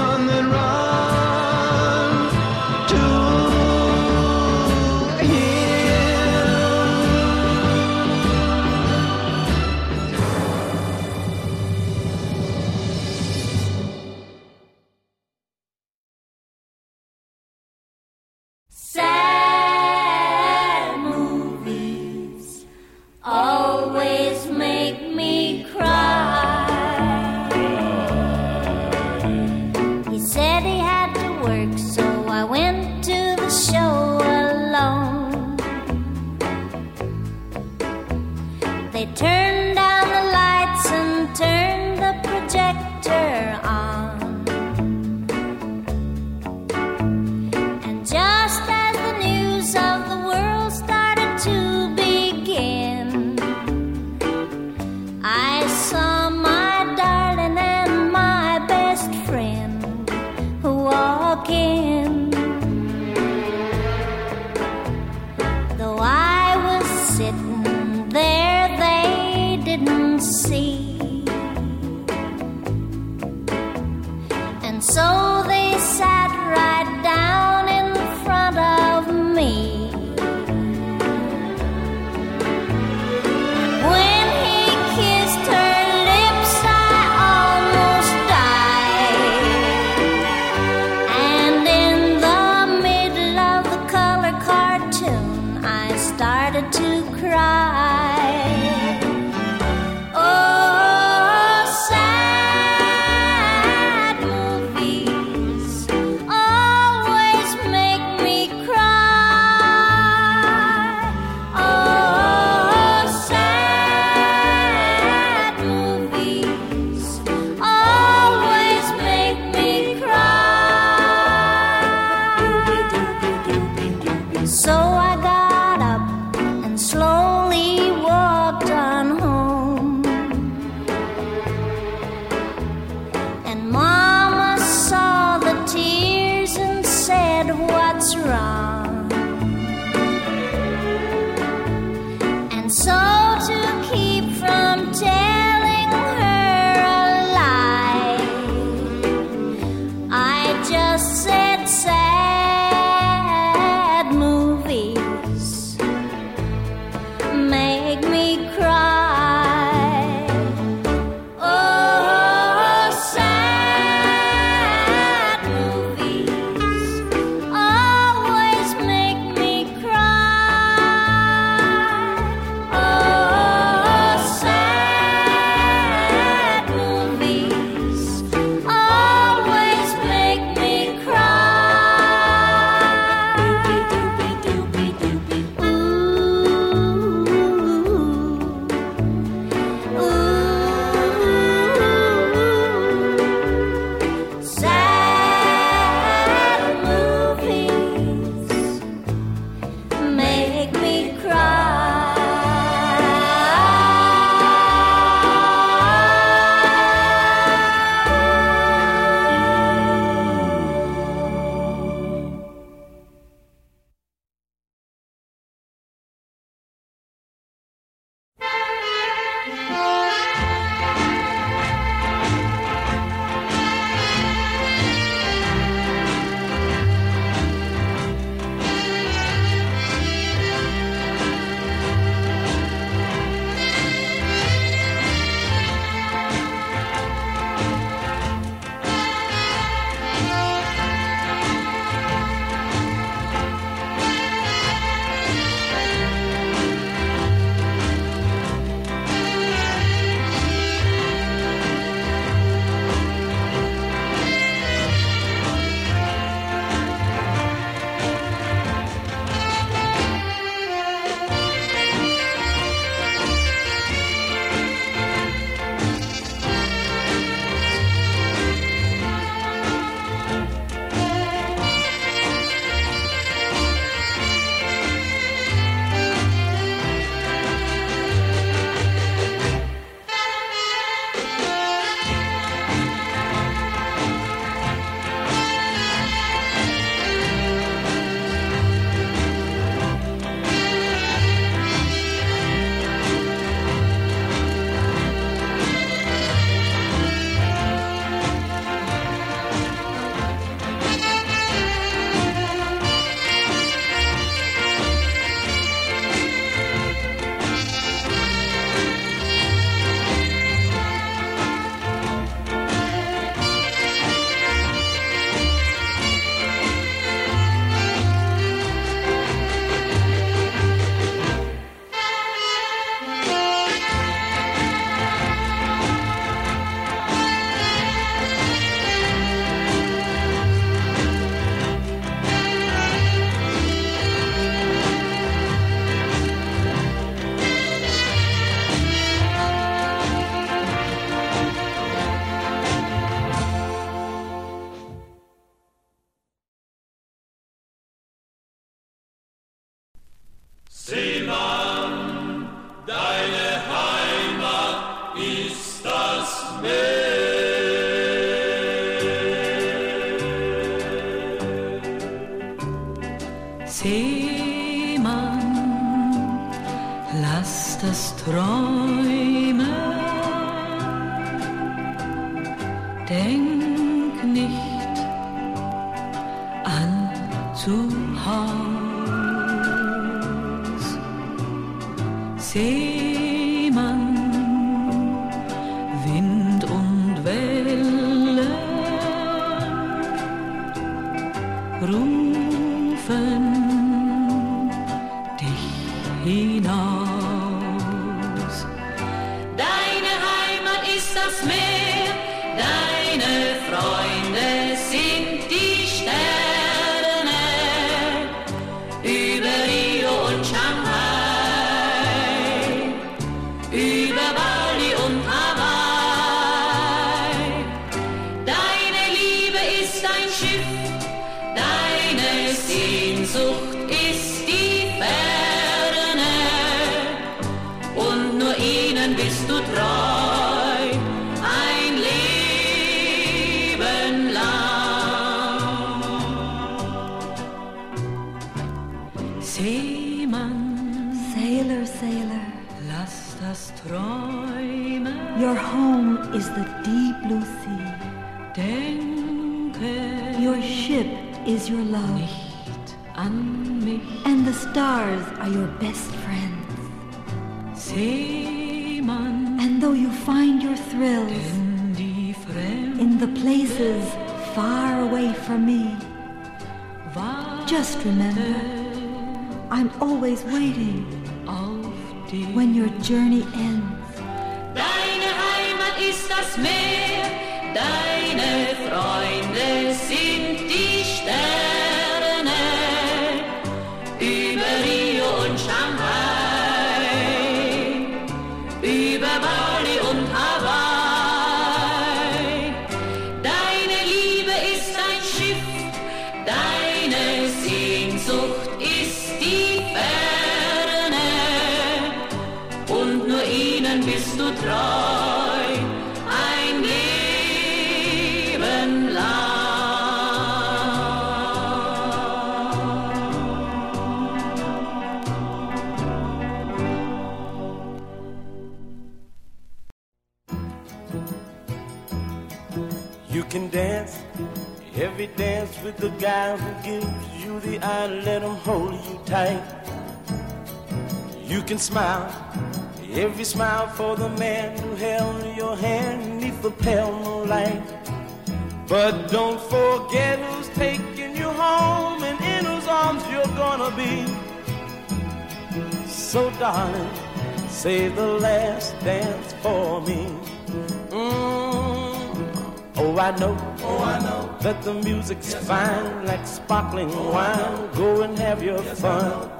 sparkling wine. Go and have your fun.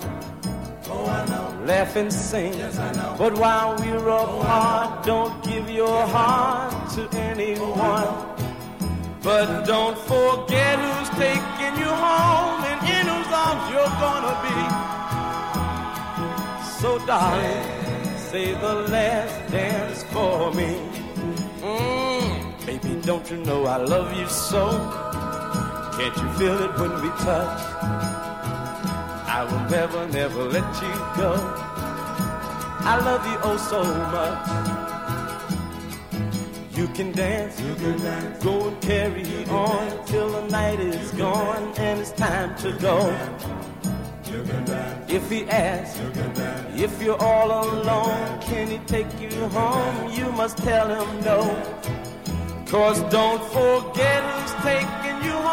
Oh, Laugh and sing. But while we're apart, don't give your heart to anyone. But don't forget who's taking you home and in whose arms you're gonna be. So, darling, say the last dance for me. Mm, baby, don't you know I love you so? Can't you feel it when we touch? I will never, never let you go. I love you oh so much. You can dance, you can dance. Go and carry on till the night is gone and it's time to go. If he asks if you're all alone, can he take you home? You must tell him no. Cause don't forget who's taking you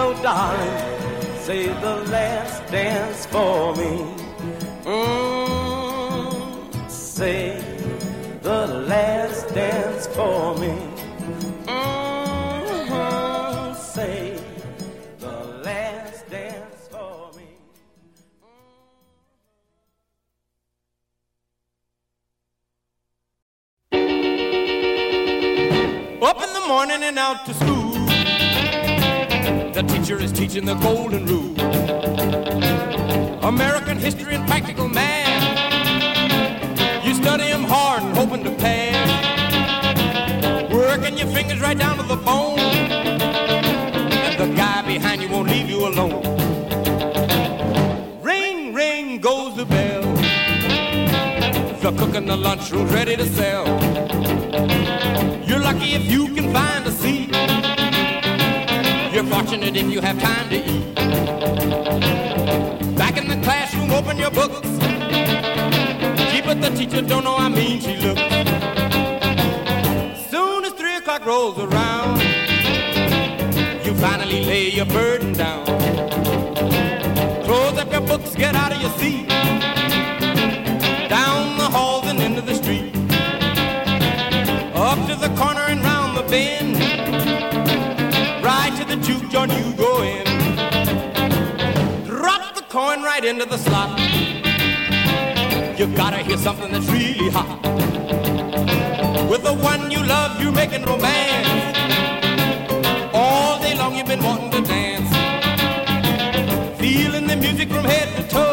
So darling, say the last dance for me. Mm, say the last dance for me. Mm, say the last dance for me. Up in the morning and out to school. The teacher is teaching the golden rule. American history and practical math. You study them hard and hoping to pass. Working your fingers right down to the bone. And the guy behind you won't leave you alone. Ring, ring goes the bell. The cook in the lunchroom's ready to sell. You're lucky if you can find a seat. Fortunate if you have time to eat. Back in the classroom, open your books. Gee, but the teacher don't know how mean she looks. Soon as three o'clock rolls around, you finally lay your burden down. Close up your books, get out of your seat. Down the halls and into the street. Up to the corner and round the bend. Joint you go in. Drop the coin right into the slot. You gotta hear something that's really hot. With the one you love, you're making romance. All day long you've been wanting to dance. Feeling the music from head to toe.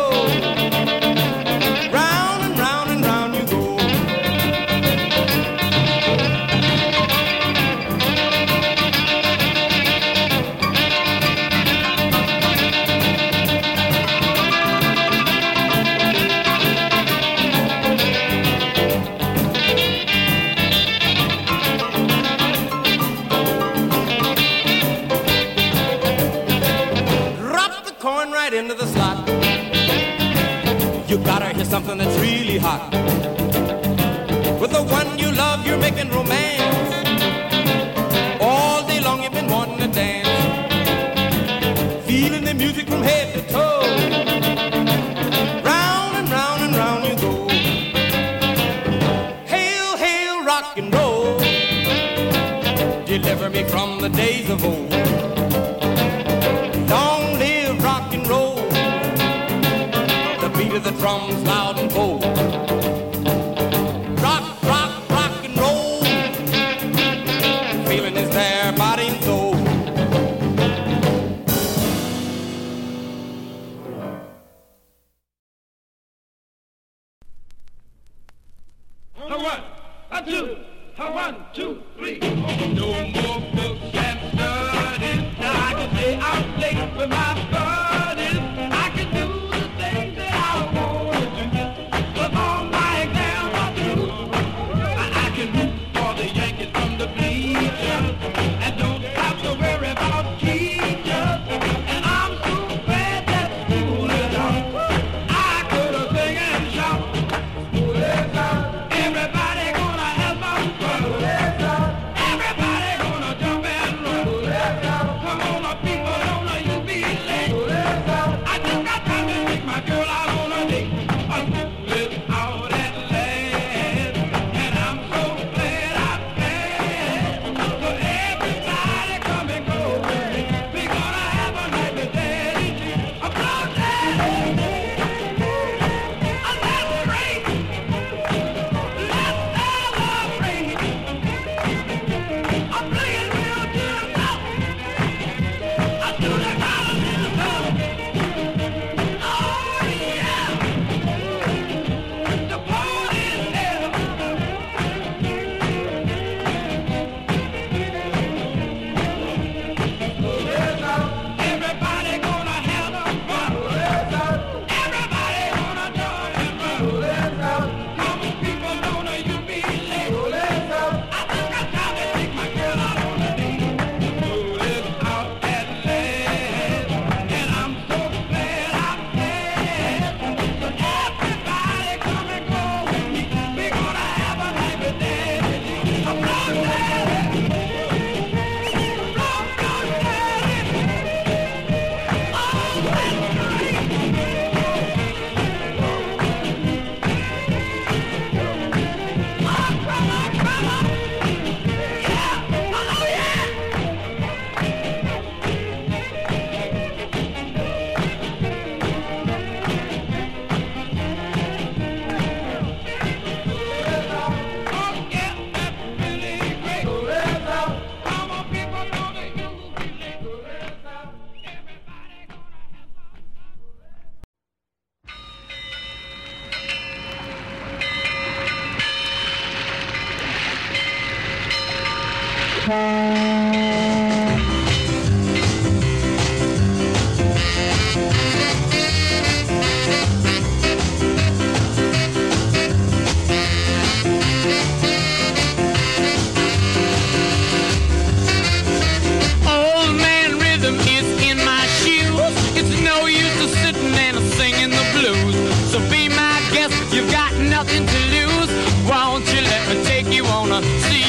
nothing to lose. Won't you let me take you on a sea?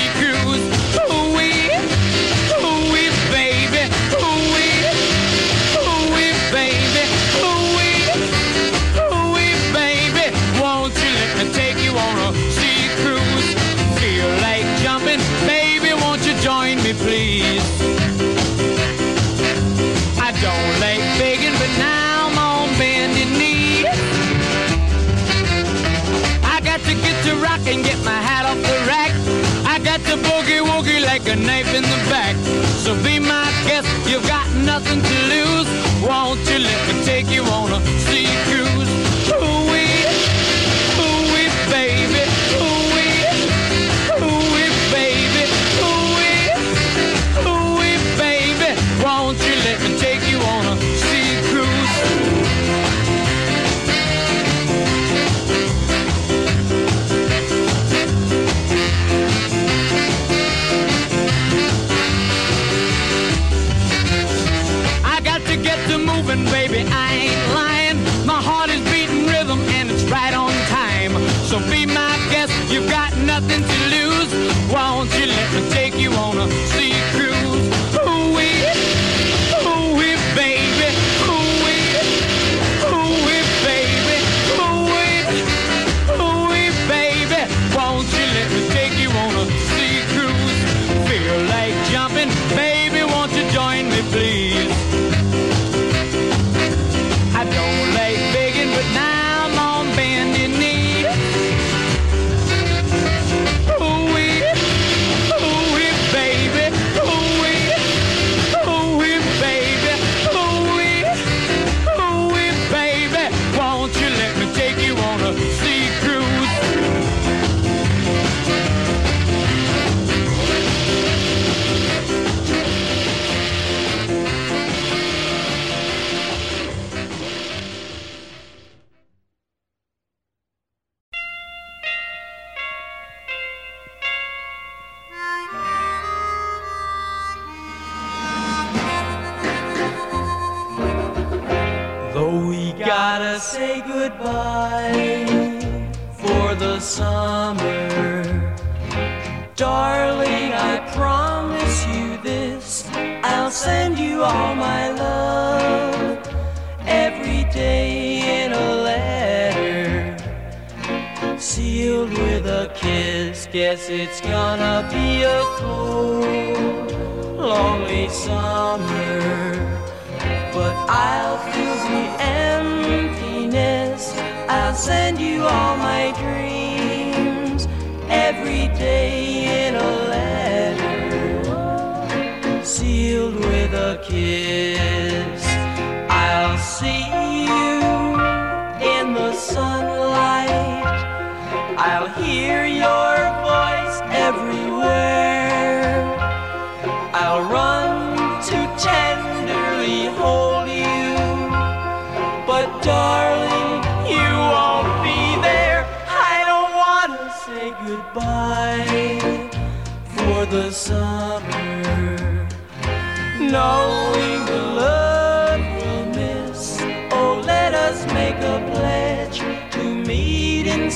Yes, it's gonna be a cold, long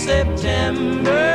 September.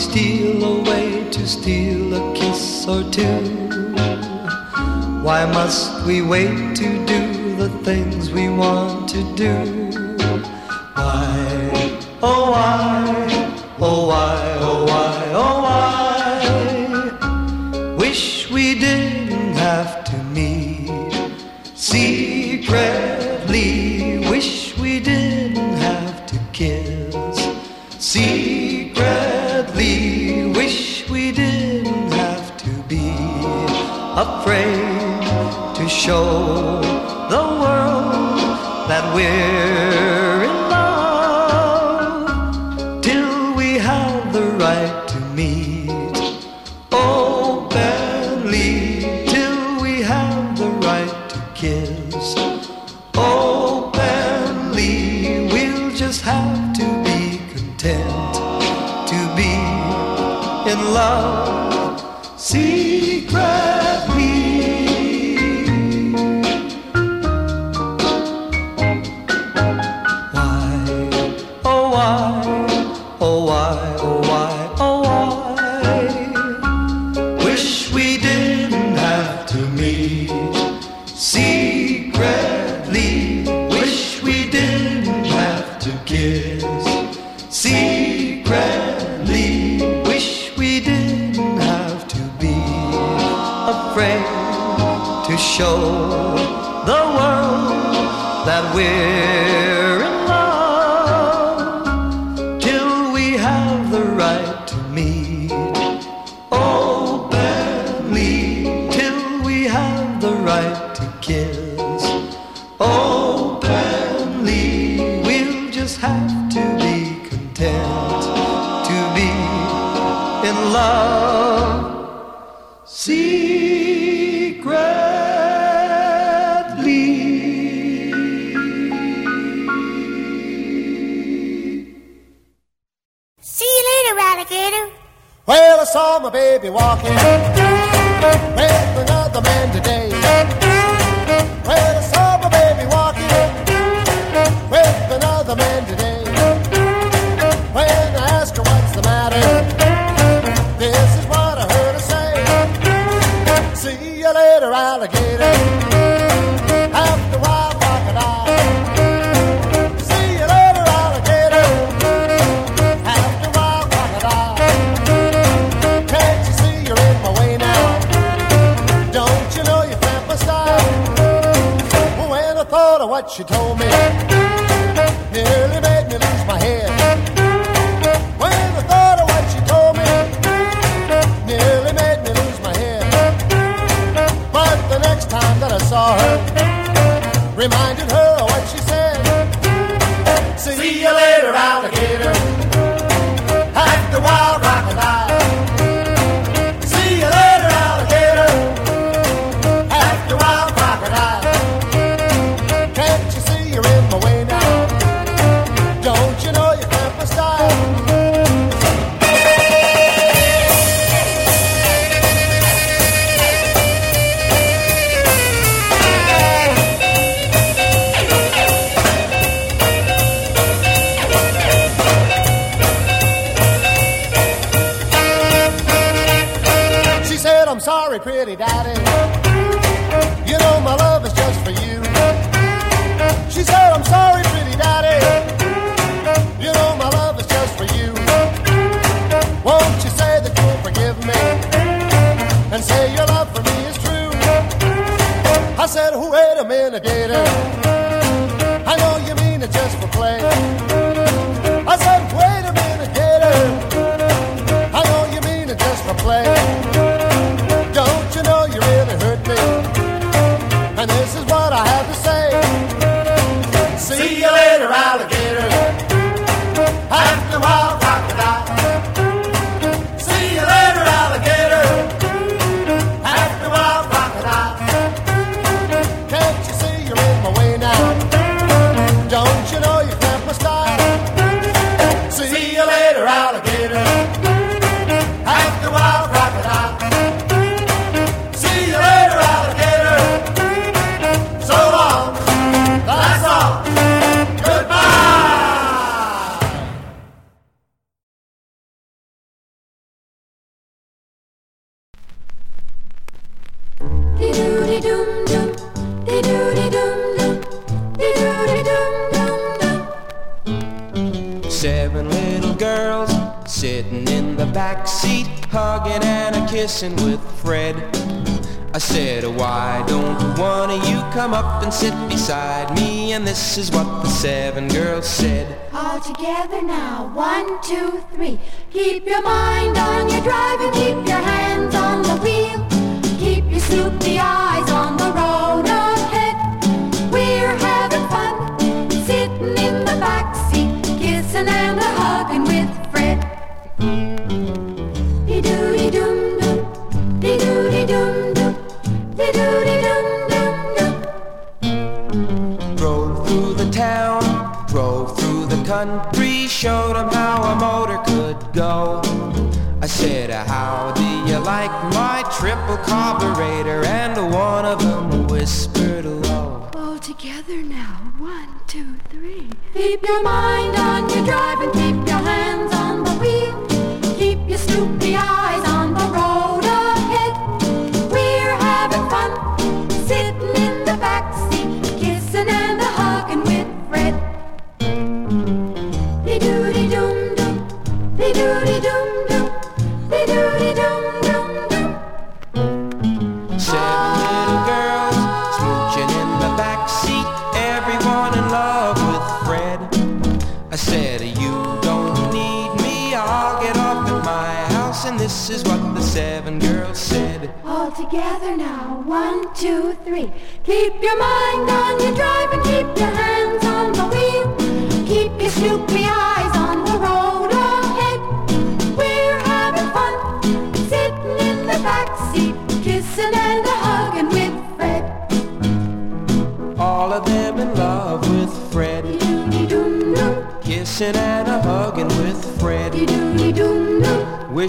steal away to steal a kiss or two? Why must we wait to do the things we want to do?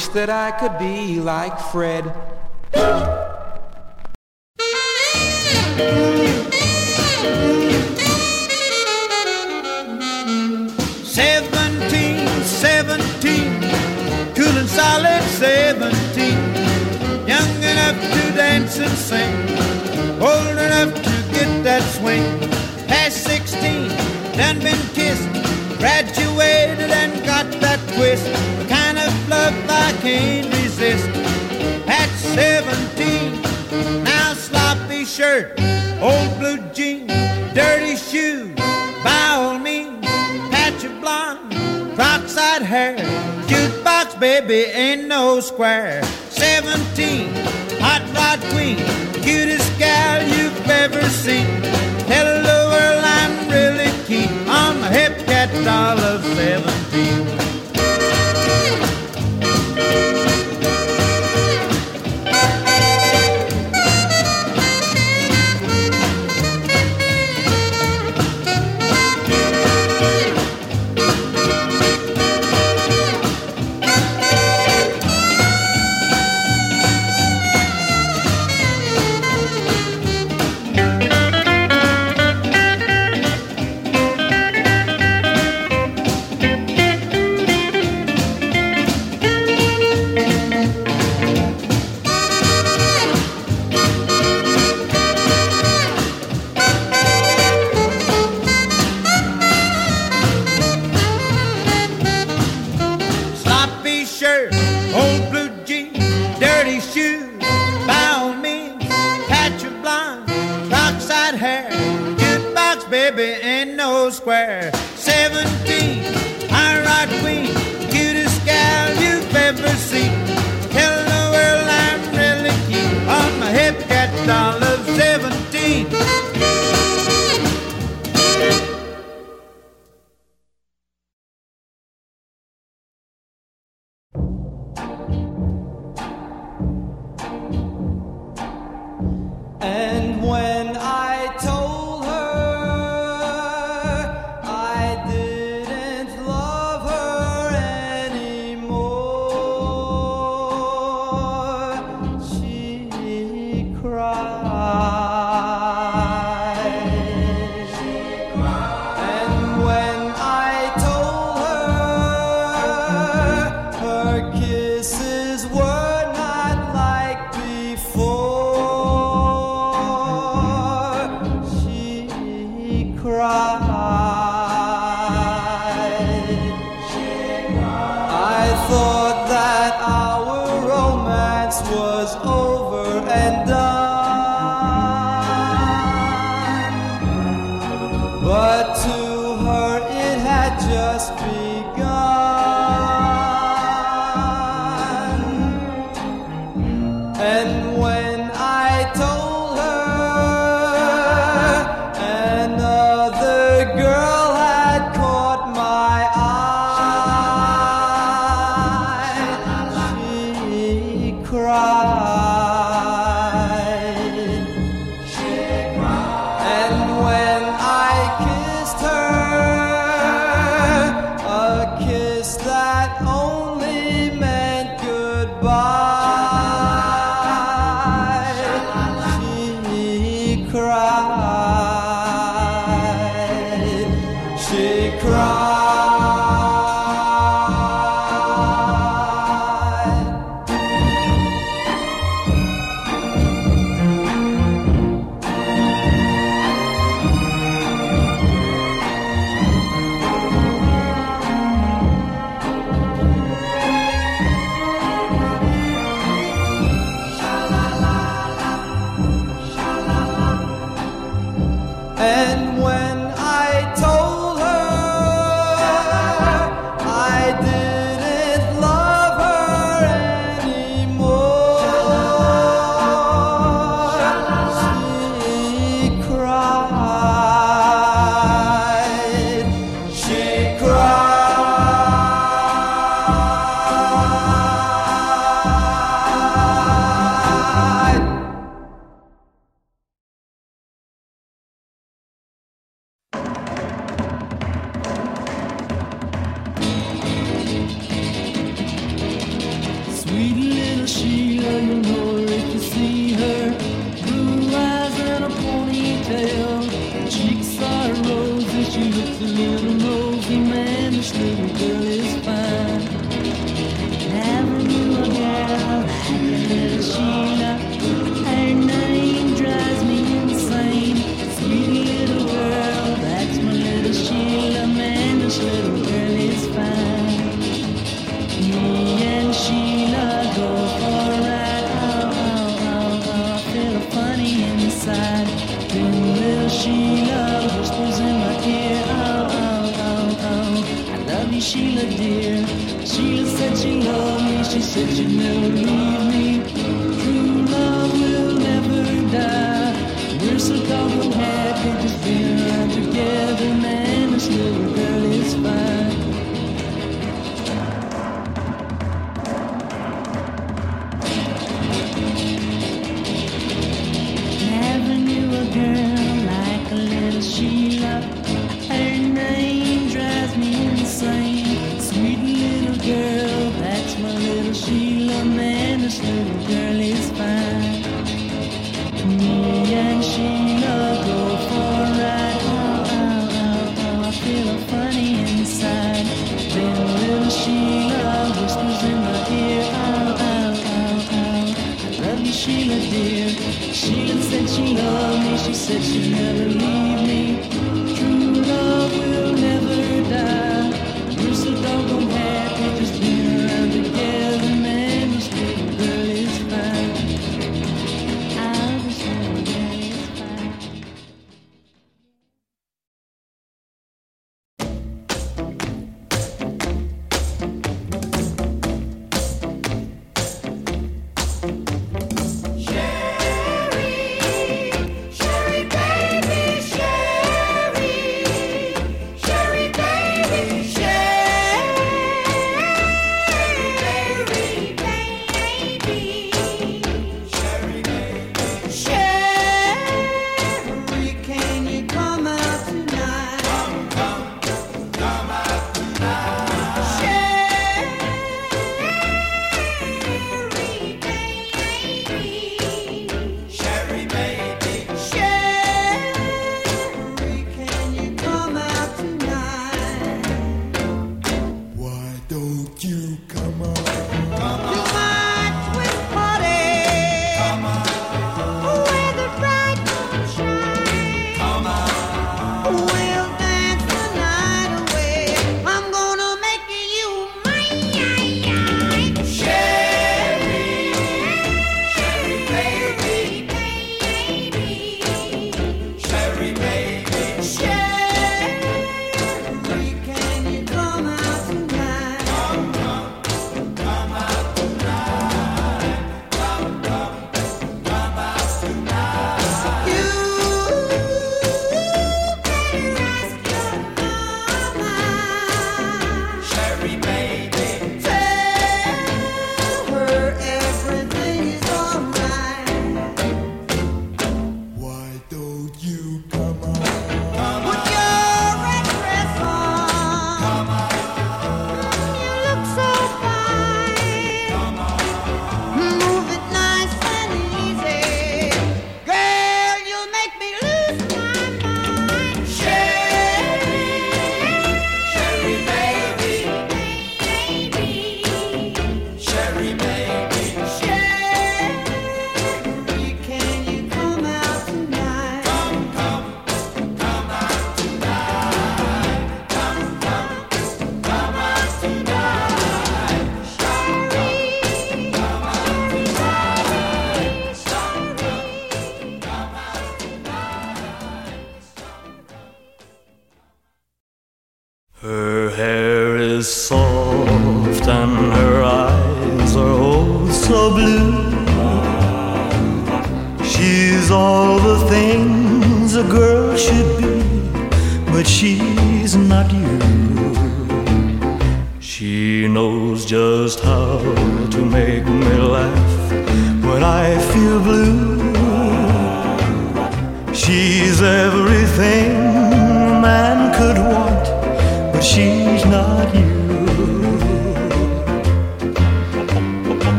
wish that I could be like Fred. hair. Jukebox baby ain't no square. Seventeen, hot rod queen, cutest gal you've ever seen. Hello world, I'm really keen on the hip cat doll of seventeen.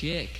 Chick.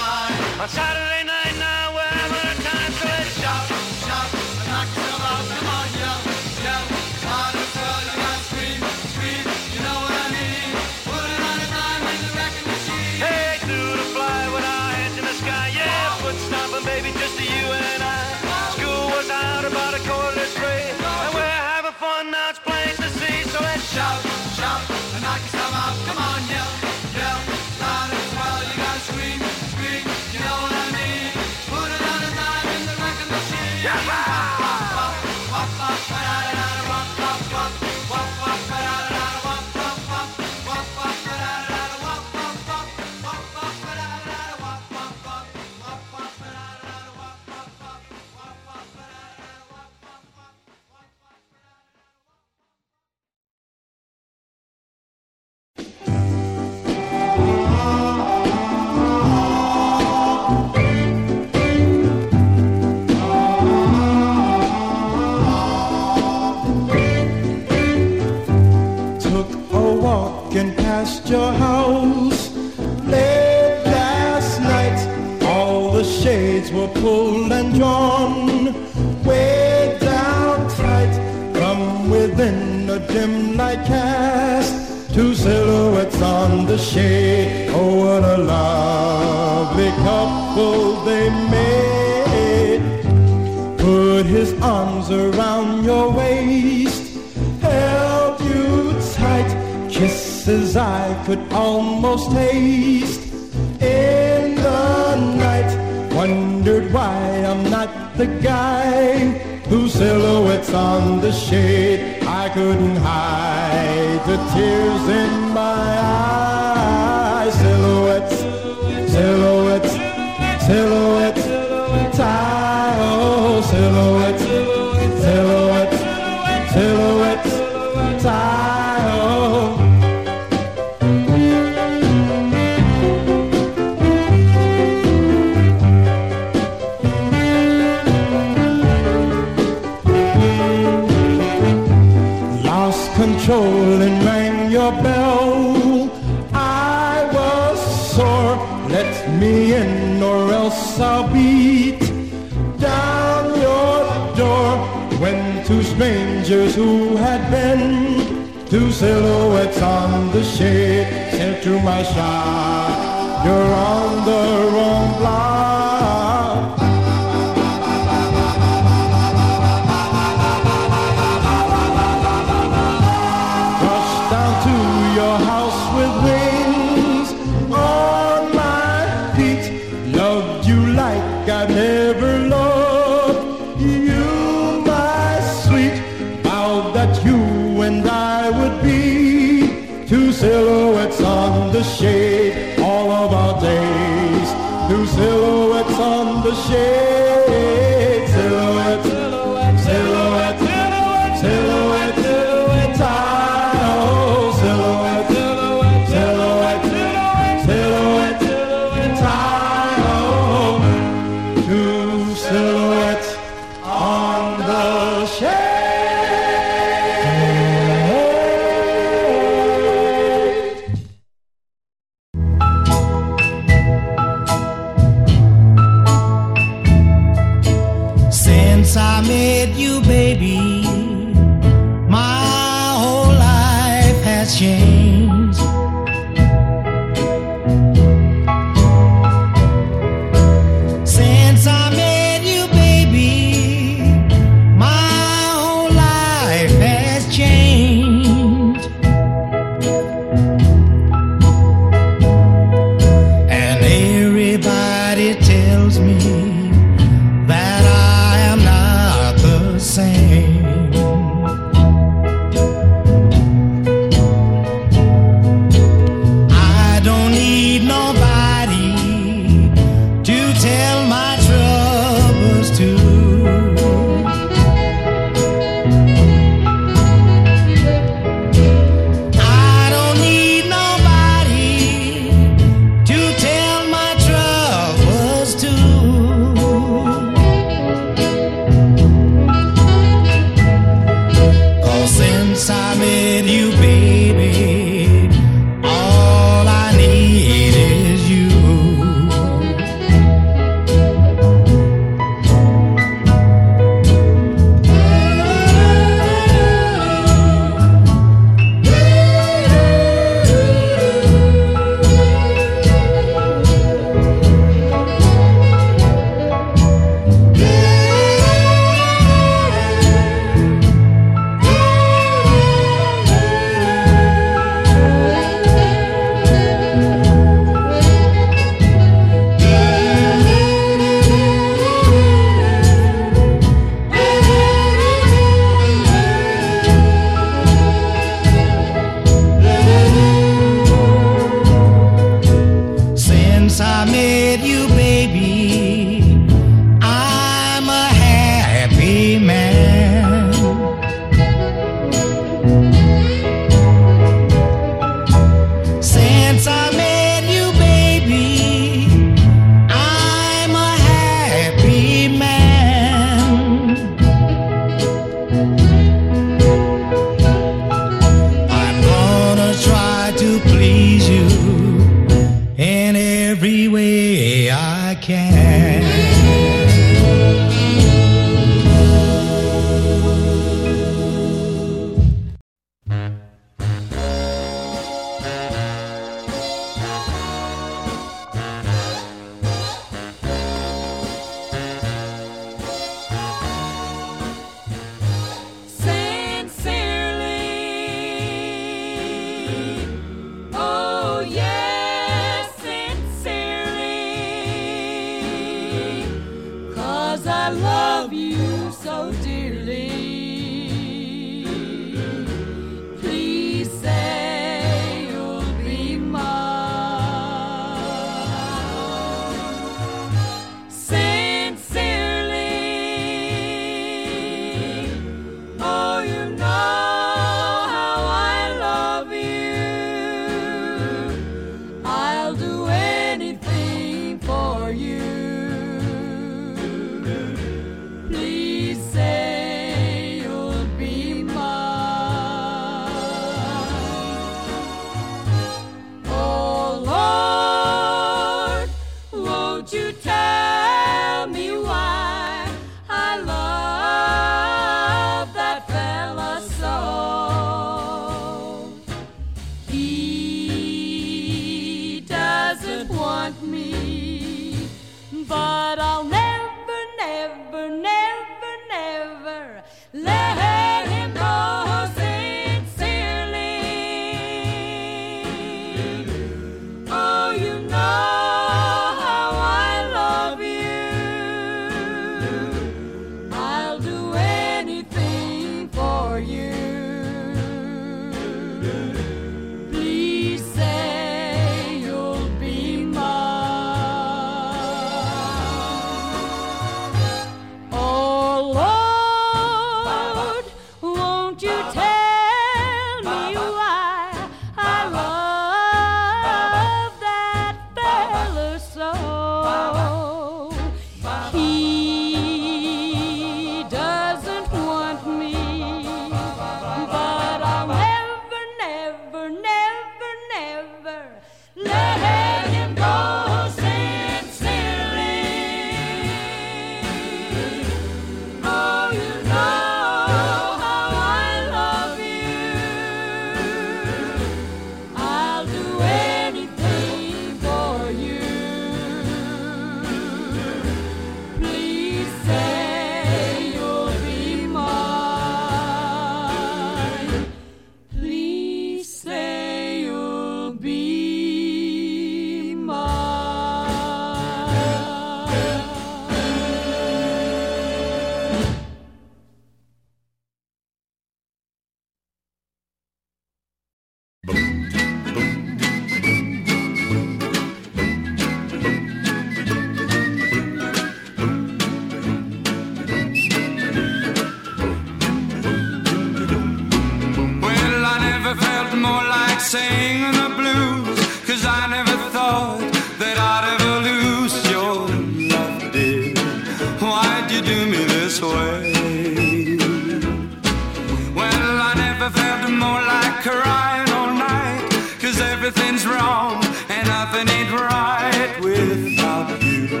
Without you.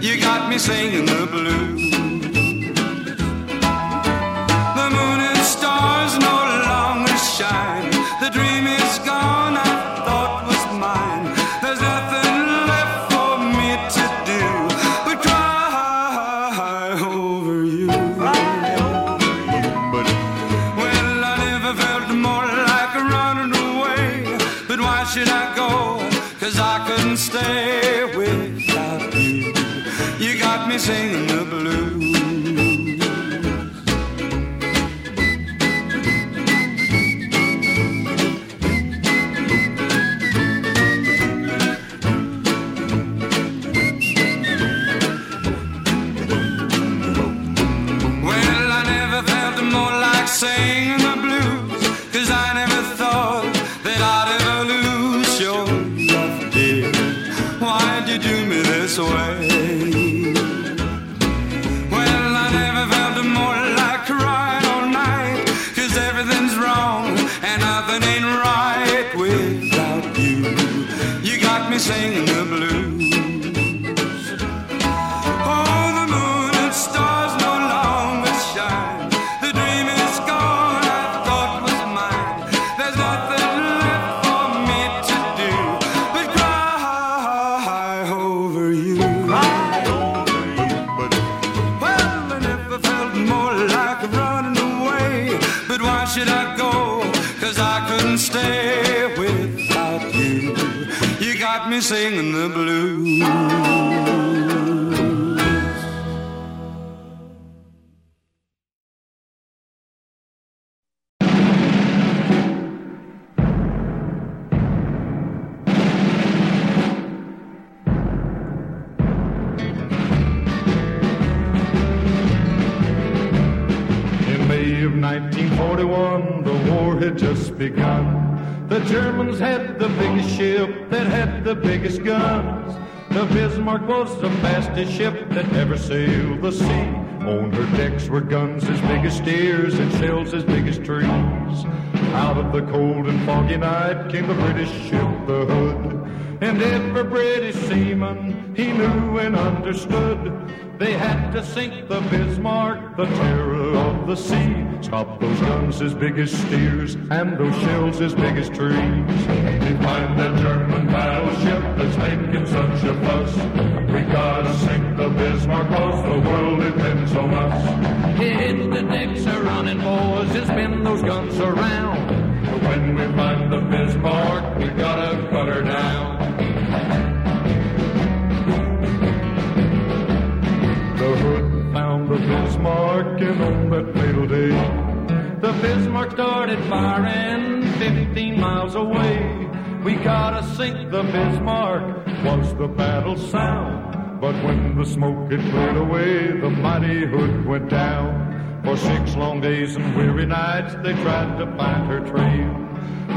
You got me singing the blues. Decks were guns as big as steers and shells as big as trees. Out of the cold and foggy night came the British ship, the Hood. And every British seaman he knew and understood. They had to sink the Bismarck, the terror of the sea. Stop those guns as big as steers and those shells as big as trees. They find that German battleship that's making such a fuss. We gotta sink the Bismarck cause the world depends on us. Hit the decks are running, boys, and spin those guns around. When we find the Bismarck, we gotta cut her down. And on that fatal day, The Bismarck started firing 15 miles away. we gotta sink the Bismarck, was the battle sound. But when the smoke had cleared away, the mighty hood went down. For six long days and weary nights, they tried to find her trail.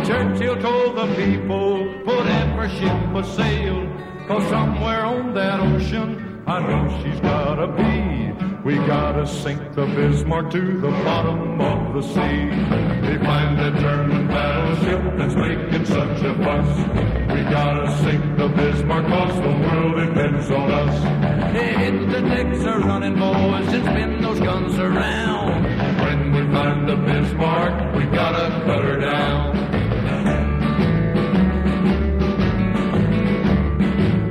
Churchill told the people, put every ship a sail, cause somewhere on that ocean, I know she's gotta be. We gotta sink the Bismarck to the bottom of the sea. They find a German battleship that's making such a fuss. We gotta sink the Bismarck cause the world depends on us. Hit the decks are running, boys, and spin those guns around. When we find the Bismarck, we gotta cut her down.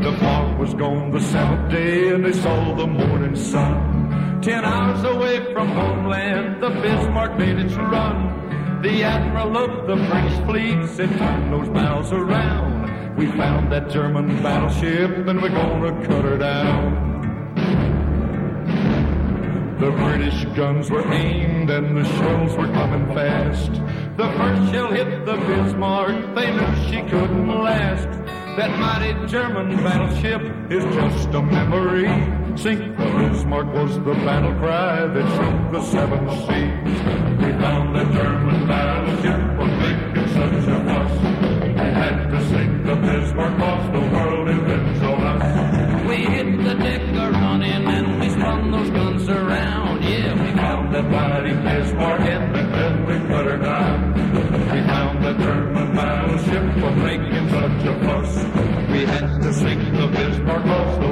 The fog was gone the seventh day and they saw the morning sun. Ten hours away from homeland, the Bismarck made its run. The admiral of the British fleet said, turn those bows around. We found that German battleship and we're gonna cut her down. The British guns were aimed and the shells were coming fast. The first shell hit the Bismarck, they knew she couldn't last. That mighty German battleship is just a memory. Sink the Bismarck was the battle cry that shook the seven seas. We found the German battleship was making such a fuss. We had to sink the Bismarck cause the world depends on us. We hit the deck a running and we spun those guns around. Yeah, we found that mighty Bismarck and then we put her down. We found the German battleship was making such a fuss. We had to sink the Bismarck cause the